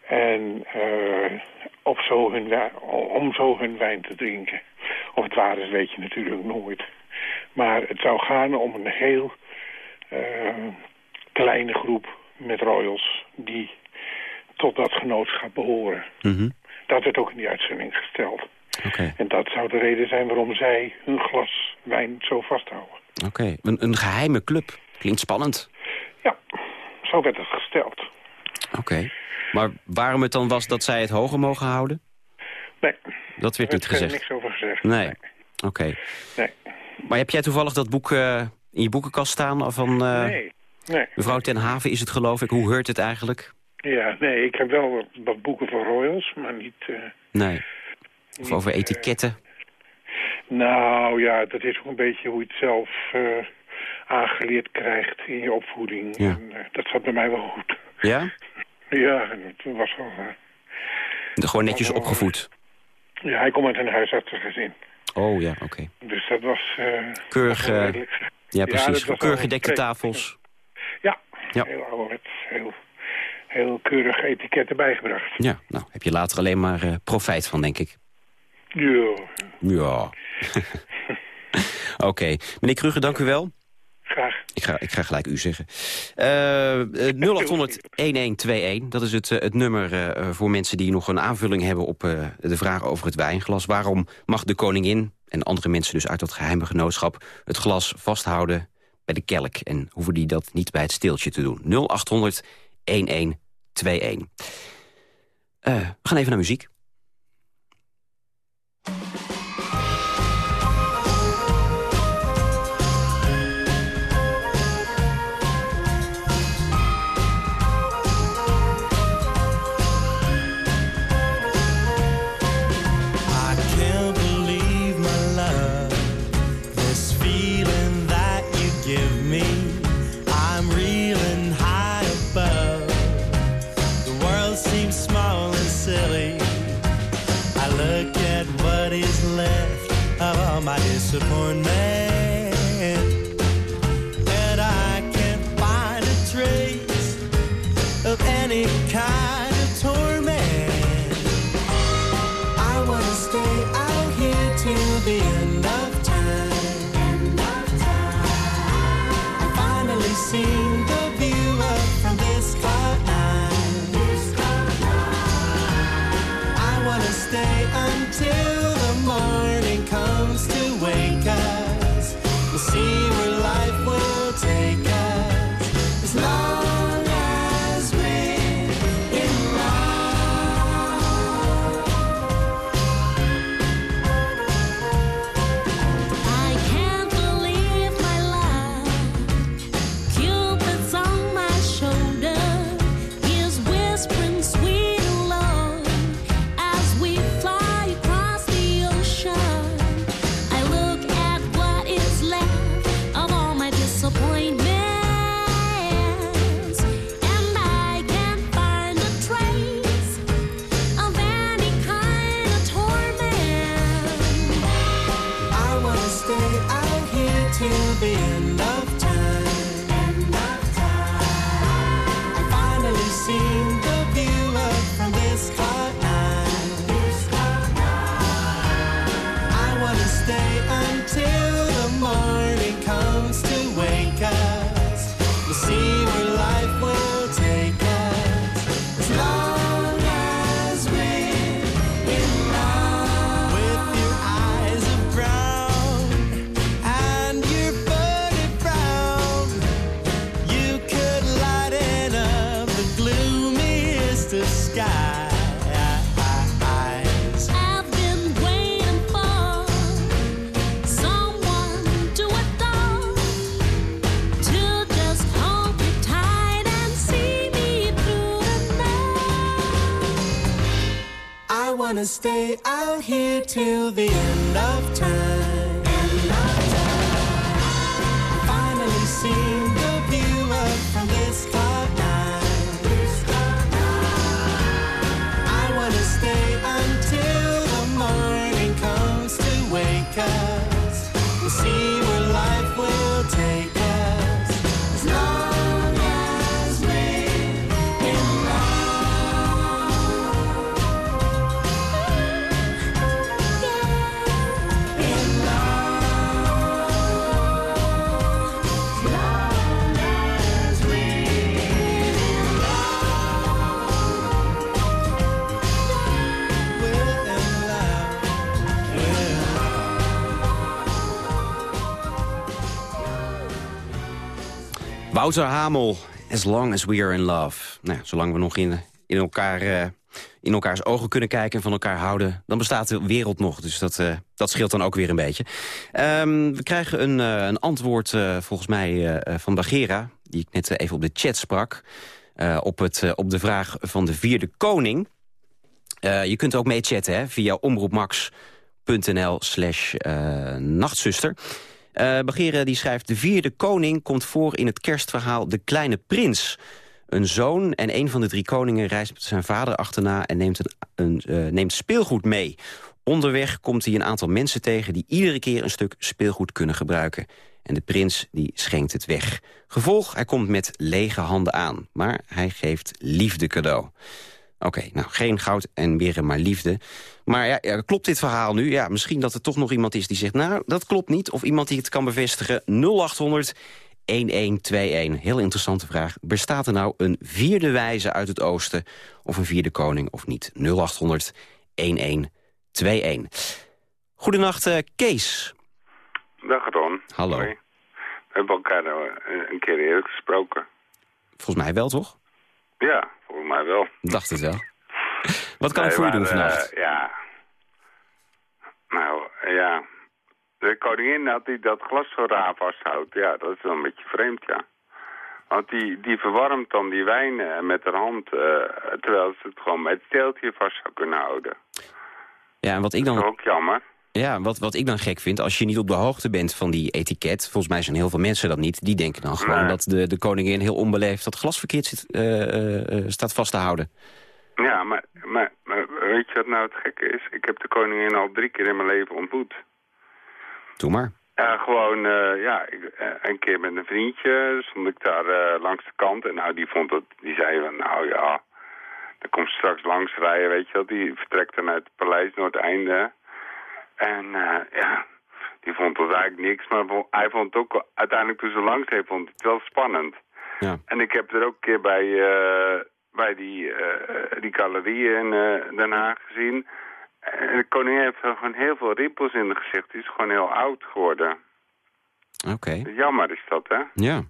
En eh, op zo hun wi- om zo hun wijn te drinken. Of het waar is, weet je natuurlijk nooit. Maar het zou gaan om een heel eh, kleine groep met royals die tot dat genootschap behoren. Mhm. Dat werd ook in die uitzending gesteld. En dat zou de reden zijn waarom zij hun glas wijn zo vasthouden. Oké. Een, een geheime club. Klinkt spannend. Zo werd het gesteld. Oké. Maar waarom het dan was dat zij het hoger mogen houden? Nee. Dat werd Er niet gezegd. niks over gezegd. Nee. Oké. Nee. Maar heb jij toevallig dat boek eh, in je boekenkast staan van eh, Nee. Nee. mevrouw Ten Haven is het geloof ik? Hoe heurt het eigenlijk? Ja, nee, ik heb wel wat, wat boeken van royals, maar niet... eh, Nee. Of over etiketten? Nou ja, dat is ook een beetje hoe je het zelf eh, aangeleerd krijgt in je opvoeding. Ja. En, eh, dat zat bij mij wel goed. Ja? [laughs] Ja, het was wel... eh, Gewoon netjes opgevoed. ja, hij komt uit een huisartsengezin. Oh ja, oké. Dus dat was... Keurig, was. Ja, dat precies. keurig gedekte tafels. Ja, Ja. heel ouderwets. Heel, heel keurig etiketten bijgebracht. Ja, nou, heb je later alleen maar profijt van, denk ik. Ja, Ja. [laughs] Oké. Meneer Kruger, dank u wel. graag. Ik ga, ik ga gelijk u zeggen. Eh, eh, 0800-1121, dat is het, eh, het nummer eh, voor mensen die nog een aanvulling hebben... op eh, de vraag over het wijnglas. Waarom mag de koningin en andere mensen dus uit dat geheime genootschap... het glas vasthouden bij de kelk? En hoeven die dat niet bij het steeltje te doen? 0800-1121. Eh, we gaan even naar muziek. Wouter Hamel, As Long As We Are In Love. Nou, zolang we nog in, in, elkaar, eh, in elkaars ogen kunnen kijken en van elkaar houden... dan bestaat de wereld nog, dus dat, eh, dat scheelt dan ook weer een beetje. Ehm, we krijgen een, eh, een antwoord volgens mij van Bagera... die ik net even op de chat sprak... op, het, op de vraag van de vierde koning. Je kunt ook mee chatten hè, via omroepmax.nl slash nachtzuster... Bagere die schrijft... De vierde koning komt voor in het kerstverhaal De Kleine Prins. Een zoon en een van de drie koningen reist met zijn vader achterna... en neemt, een, eh, neemt speelgoed mee. Onderweg komt hij een aantal mensen tegen... die iedere keer een stuk speelgoed kunnen gebruiken. En de prins die schenkt het weg. Gevolg, hij komt met lege handen aan. Maar hij geeft liefde cadeau. Oké, nou, geen goud en weer maar liefde. Maar ja, ja, klopt dit verhaal nu? Ja, misschien dat er toch nog iemand is die zegt... nou, dat klopt niet. Of iemand die het kan bevestigen. 0800 1121. Heel interessante vraag. Bestaat er nou een vierde wijze uit het oosten... of een vierde koning of niet? 0800 1121. Goedenacht, eh, Kees. Dag Ron. Hallo. Hoi. We hebben elkaar nou een, een keer eerder gesproken. Volgens mij wel, toch? Ja, volgens mij wel. Dacht het wel. Wat kan ik voor je doen maar, vannacht? eh, ja. Nou, eh, ja. De koningin had die dat glas zo raar vasthoudt. Ja, dat is wel een beetje vreemd, ja. Want die, die verwarmt dan die wijn eh, met haar hand... eh, terwijl ze het gewoon met het steeltje vast zou kunnen houden. Ja, en wat ik Dat is dan... ook jammer. Ja, wat, wat ik dan gek vind, als je niet op de hoogte bent van die etiket... volgens mij zijn heel veel mensen dat niet, die denken dan gewoon... Nee. dat de, de koningin heel onbeleefd dat glas verkeerd zit, eh, eh, eh, staat vast te houden. Ja, maar, maar, maar weet je wat nou het gekke is? Ik heb de koningin al drie keer in mijn leven ontmoet. Doe maar. Ja, gewoon, ja, ik, een keer met een vriendje stond ik daar langs de kant. En nou, die vond het, die zei van, nou ja, er komt straks langs rijden, weet je wel. Die vertrekt dan uit het Paleis Noordeinde. En eh, ja, die vond het eigenlijk niks. Maar hij vond het ook, uiteindelijk toen ze langs reed, vond het wel spannend. Ja. En ik heb er ook een keer bij, eh, bij die, eh, die galerie in Den Haag gezien. En de koningin heeft gewoon heel veel rimpels in het gezicht. Die is gewoon heel oud geworden. Oké. Jammer is dat, hè? Ja.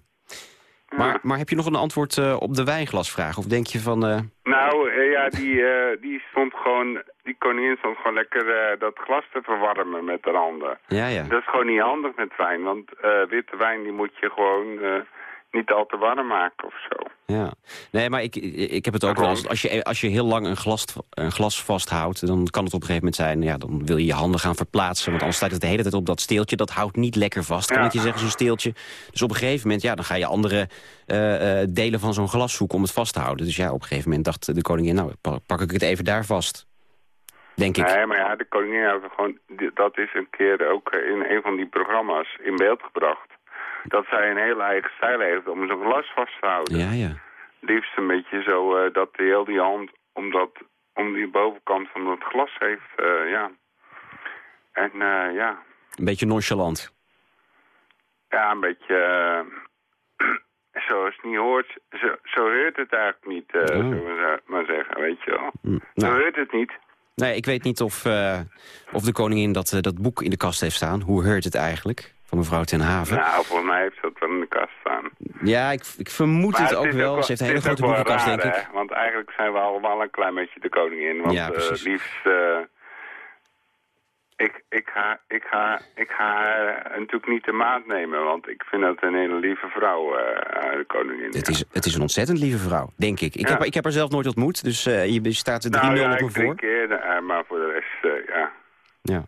Maar, maar heb je nog een antwoord eh, op de wijnglasvraag? Of denk je van... eh, Nou, eh, ja, die, eh, die stond gewoon... Die koningin stond gewoon lekker dat glas te verwarmen met haar handen. ja, ja. Dat is gewoon niet handig met wijn. Want eh, witte wijn die moet je gewoon niet al te warm maken of zo. Ja, nee, maar ik, ik heb het ook wel eens. Als je, als je heel lang een glas, een glas vasthoudt, dan kan het op een gegeven moment zijn... Ja, dan wil je je handen gaan verplaatsen, want anders staat het de hele tijd op dat steeltje. Dat houdt niet lekker vast, kan Ja. ik je zeggen, zo'n steeltje. Dus op een gegeven moment, ja, dan ga je andere eh, eh, delen van zo'n glas zoeken om het vast te houden. Dus ja, op een gegeven moment dacht de koningin, nou, pa- pak ik het even daar vast. Denk ik. Nee, maar ja, de koningin heeft gewoon... Dat is een keer ook in een van die programma's in beeld gebracht. Dat zij een hele eigen stijl heeft om zo'n glas vast te houden. Ja, ja. liefst een beetje zo eh, dat de heel die hand om, dat, om die bovenkant van het glas heeft, eh, ja. En eh, ja, Een beetje nonchalant. ja, een beetje [clears throat] zoals het niet hoort, zo, zo hoort het eigenlijk niet, eh zullen we zo- maar zeggen, weet je wel. Hm, Zo nou. hoort het niet. Nee, ik weet niet of, of de koningin dat, dat boek in de kast heeft staan. Hoe heurt het eigenlijk? Van mevrouw ten Haven. Nou, volgens mij heeft dat wel in de kast staan. Ja, ik, ik vermoed het ook wel. Ze heeft een hele grote boekenkast, raar, denk ik. hè, Want eigenlijk zijn we allemaal een klein beetje de koningin. Want Ja, eh, precies. liefst... eh, ik, ik, ga, ik, ga, ik ga haar natuurlijk niet de maat nemen, want ik vind dat een hele lieve vrouw, eh, de koningin. Het is, het is een ontzettend lieve vrouw, denk ik. Ik, Ja. heb, ik heb haar zelf nooit ontmoet, dus eh, je staat er 3-0 nou ja, op me voor. keer, eh, maar voor de rest, eh, ja. Ja.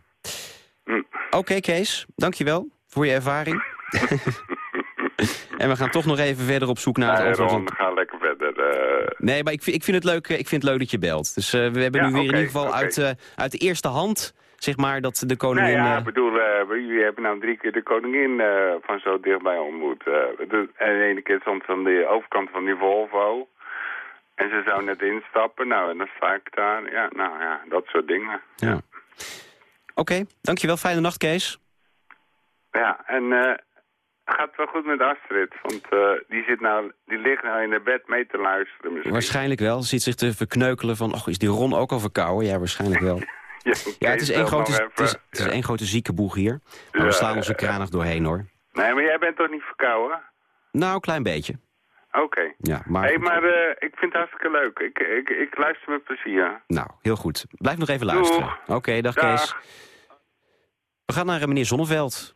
Hm. Oké, Kees, dankjewel voor je ervaring. [laughs] en we gaan toch nog even verder op zoek naar het Nee, antwoord. Ron, ga lekker verder. eh. Nee, maar ik, vind- ik, vind het leuk, eh, ik vind het leuk dat je belt. Dus eh, we hebben Ja, nu weer in ieder geval uit, uit de eerste hand... zeg maar, dat de Nou koningin... ja, eh, ik bedoel, jullie hebben nou drie keer de koningin van zo dichtbij ontmoet. Dus- en de ene keer stond ze aan de overkant van die Volvo. En ze zou net instappen. Nou, en dan sta ik daar. Ja, nou ja, dat soort dingen. ja. Oké, dankjewel. Fijne nacht, Kees. Ja, en eh gaat wel goed met Astrid. Want eh, die, zit nou, die ligt nou in het bed mee te luisteren misschien. Waarschijnlijk wel. Zit zich te verkneukelen van... Och, is die Ron ook al verkouden? Ja, waarschijnlijk wel. [laughs] Ja, Ja, het is één grote, het is, het is grote ziekenboeg hier. Maar we slaan onze kranig doorheen, hoor. Nee, maar jij bent toch niet verkouden? Nou, een klein beetje. Oké. Ja, maar, goed. maar eh, ik vind het hartstikke leuk. Ik, ik, ik luister met plezier. Nou, heel goed. Blijf nog even luisteren. Oké, dag, Dag. Kees. We gaan naar meneer Zonneveld.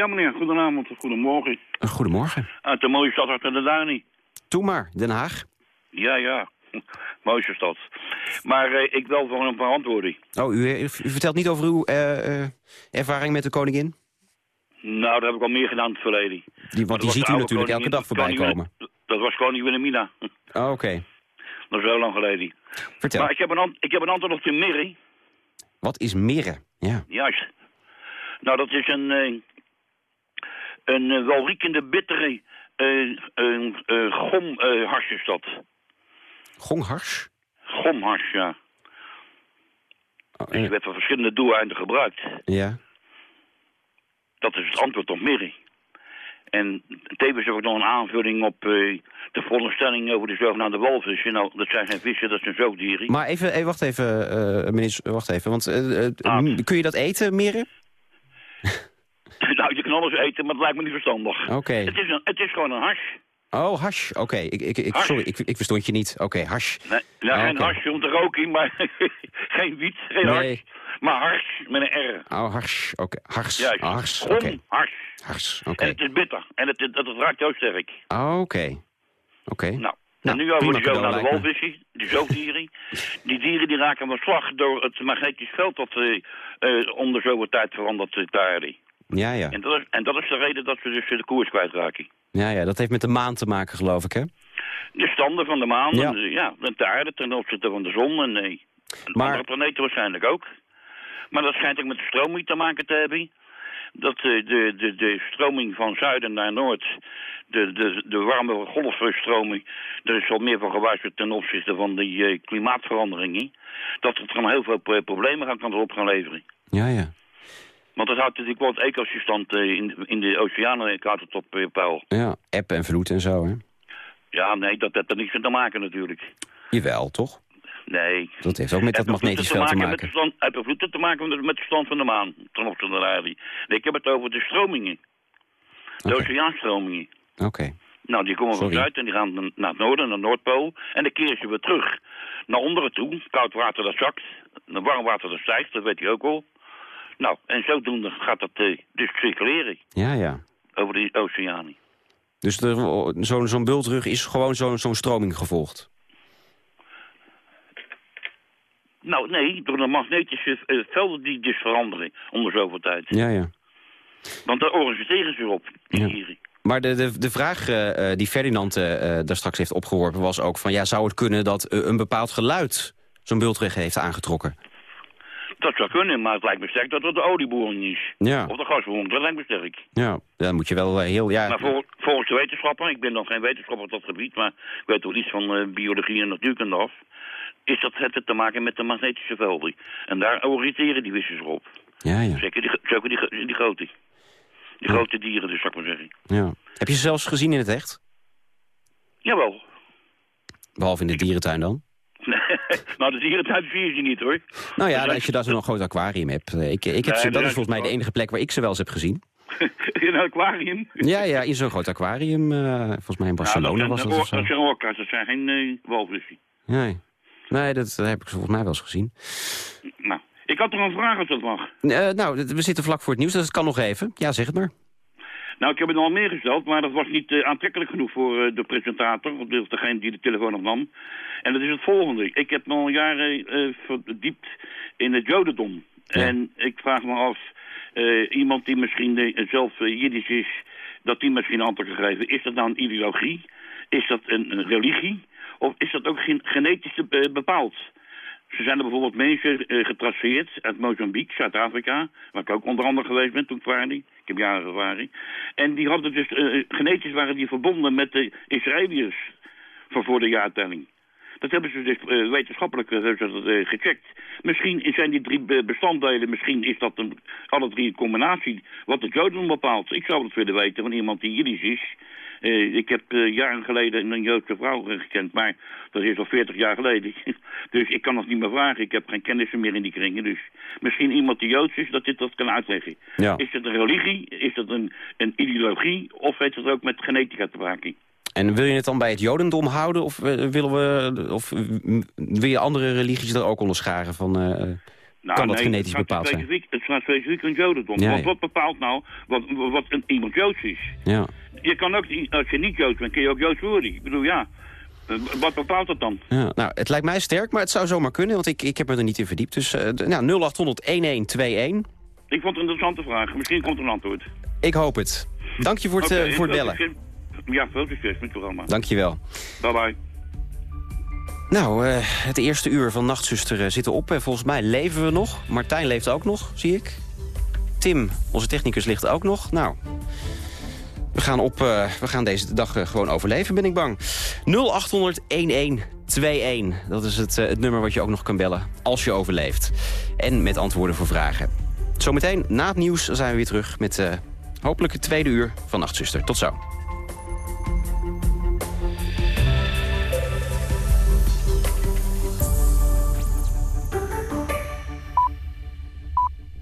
Ja, meneer, goedenavond of goedemorgen. Eh, Goedemorgen. Uit de mooie stad achter de Duini. Doe maar, Den Haag. Ja, ja. [laughs] Mooiste stad. Maar eh, ik wil voor een verantwoording. Oh, u, u vertelt niet over uw eh, eh, ervaring met de koningin? Nou, dat heb ik al meer gedaan in het verleden. Die, want die ziet u natuurlijk elke koningin- dag voorbij koningin- komen. Dat was koning Wilhelmina. [laughs] Oh, Oké, Dat is heel lang geleden. vertel. Maar ik heb een, ik heb een antwoord op de Mirri. Wat is mirre? Ja. Juist. Nou, dat is een, eh, een eh, welriekende, bittere eh eh, gomhars is dat. Gonghars? Gomhars, ja. Oh, Die werd voor verschillende doeleinden gebruikt. Ja. Dat is het antwoord op Mirri. En tevens heb ik nog een aanvulling op eh, de veronderstelling over de zogenaamde walvissen. Nou, dat zijn geen vissen, dat zijn zoogdieren. Maar even, even wacht even, meneer, Z- wacht even. Want Ah. kun je dat eten, mirre? [laughs] nou, je kan alles eten, maar het lijkt me niet verstandig. Oké. Het, is een, het is gewoon een hash. Oh, hash. Oké, ik, ik, ik, Hash. sorry, ik, ik verstond je niet. Oké, hash. Nee, nou, Ah, geen oké. hash om te roken, maar [laughs] geen wiet, geen Nee. hash. Maar hars met een R. Oh, hars. Oké, hars. Juist. Oh, hars. Oké. hars. Hars. Oké. En het is bitter. En het, het, het raakt heel sterk. Oh, Oké. Oké. Nou, Nou, nu over cadeau, zogenaamde lijkt me. walvissen, die zoogdieren. [laughs] die dieren die raken van slag door het magnetisch veld dat eh eh, om de zoveel tijd verandert eh, de aarde. Ja, ja. En dat, is, en dat is de reden dat we dus de koers kwijtraken. Ja, ja, dat heeft met de maan te maken, geloof ik, hè? De standen van de maan, Ja. en, eh, ja, de aarde ten opzichte van de zon en eh, Maar- andere planeten waarschijnlijk ook. Maar dat schijnt ook met de stroom niet te maken te hebben. dat eh, de, de, de stroming van zuiden naar noord, de, de, de warme golfstroming, er is al meer van gewaarschuwd ten opzichte van die eh, klimaatveranderingen, dat het dan heel veel problemen gaan, kan erop gaan leveren. Ja, ja. Want dat houdt natuurlijk wel het ecosysteem eh, in, in de oceanen het op eh, peil. Ja, app en vloed en zo, hè? Ja, nee, dat heeft er niks mee te maken natuurlijk. Jawel, toch? Nee. Dat heeft ook met dat magnetisch veld te Met de maken. heeft het te maken met, de stand van de maan, ten opzichte van de aarde. Nee, ik heb het over de stromingen. De oceaanstromingen. Oké. Nou, die komen van zuid en die gaan naar het noorden, naar de Noordpool. En dan keren ze weer terug naar onderen toe. Koud water dat zakt, warm water dat stijgt, dat weet u ook wel. Nou, en zodoende gaat dat eh, dus circuleren Ja, ja. over de oceanen. Dus zo'n zo'n bultrug is gewoon zo'n zo'n stroming gevolgd. Nou, nee, door de magnetische eh, velden die dus veranderen onder zoveel tijd. Ja, ja. Want daar oriënteren ze op, die Ja. Maar de, de, de vraag eh, eh, die Ferdinand daar straks heeft opgeworpen was ook van... ja, zou het kunnen dat een bepaald geluid zo'n bultrug heeft aangetrokken? Dat zou kunnen, maar het lijkt me sterk dat het de olieboring is. Ja. Of de gasboring, dat lijkt me sterk. Ja, dan moet je wel eh, heel... Ja, Maar vol- volgens de wetenschapper, ik ben dan geen wetenschapper op dat gebied, maar ik weet wel iets van eh, biologie en natuurkunde af, is dat het te maken met de magnetische velden. En daar oriënteren die wissers op. ja, ja, Zeker die, zeker die, die grote. Die grote dieren, dus zou ik maar zeggen. ja. Heb je ze zelfs gezien in het echt? Jawel. Behalve in de dierentuin dan? Nou, de dierentuin zie je ze niet hoor. Nou ja, als je daar zo'n groot aquarium hebt. Eh, Ik, ik heb ze, dat dat is volgens mij de enige plek waar ik ze wel eens heb gezien. [laughs] In een aquarium. Ja, ja, in zo'n groot aquarium. eh, volgens mij in Barcelona was dat dat zijn, of zo. dat zijn orka's, dat zijn geen eh walvissen. Nee, nee dat, dat heb ik volgens mij wel eens gezien. Nou, ik had er een vraag als dat mag. Nou, we zitten vlak voor het nieuws, dus het kan nog even. Ja, zeg het maar. Nou, ik heb het al meer gesteld, maar dat was niet eh, aantrekkelijk genoeg voor eh, de presentator, of de- degene die de telefoon opnam. En dat is het volgende. Ik heb me al jaren eh, verdiept in het jodendom. En ik vraag me af, iemand die misschien zelf Jiddisch is, dat die misschien antwoord kan geven. Is dat nou een ideologie? Is dat een, een religie? Of is dat ook gen- genetisch bepaald? Ze zijn er bijvoorbeeld mensen eh, getraceerd uit Mozambique, Zuid-Afrika, waar ik ook onder andere geweest ben toen ik. Ik heb jaren ervaring. En die hadden dus, eh, genetisch waren die verbonden met de Israëliërs van voor de jaartelling. Dat hebben ze dus eh, wetenschappelijk eh, dat, eh, gecheckt. Misschien zijn die drie be- bestanddelen, misschien is dat een, alle drie een combinatie, wat het Jodendom bepaalt. Ik zou het willen weten van iemand die Jiddisch is. Eh, ik heb eh, jaren geleden een Joodse vrouw gekend, maar dat is al 40 jaar geleden. [laughs] dus ik kan nog niet meer vragen. Ik heb geen kennissen meer in die kringen. Dus misschien iemand die Joods is, dat dit dat kan uitleggen. Ja. Is het een religie? Is het een, een ideologie? Of heeft het ook met genetica te maken? En wil je het dan bij het jodendom houden? Of, eh, willen we, of eh, wil je andere religies er ook onder scharen? Van, eh, kan dat Nou, nee, genetisch bepaald zijn? Het gaat specifiek een jodendom. Ja, Want ja. wat bepaalt nou wat, wat een, iemand Joods is? Ja. Je kan ook, als je niet Joods bent, kun je ook Joods worden. Ik bedoel, ja. Eh, Wat bepaalt dat dan? Ja, nou, het lijkt mij sterk, maar het zou zomaar kunnen, want ik, ik heb me er niet in verdiept. Dus d- nou, 0800-1121. Ik vond het een interessante vraag. Misschien komt er een antwoord. Ik hoop het. Dank je voor het, eh, voor het bellen. Ja, veel succes met het programma. Dank je wel. Bye bye. Nou, eh, het eerste uur van Nachtzuster eh, zit erop. En volgens mij leven we nog. Martijn leeft ook nog, zie ik. Tim, onze technicus, ligt ook nog. Nou, we gaan, op, eh, we gaan deze dag gewoon overleven, ben ik bang. 0800-1121. Dat is het, het nummer wat je ook nog kan bellen als je overleeft. En met antwoorden voor vragen. Zometeen na het nieuws zijn we weer terug met hopelijk het tweede uur van Nachtzuster. Tot zo.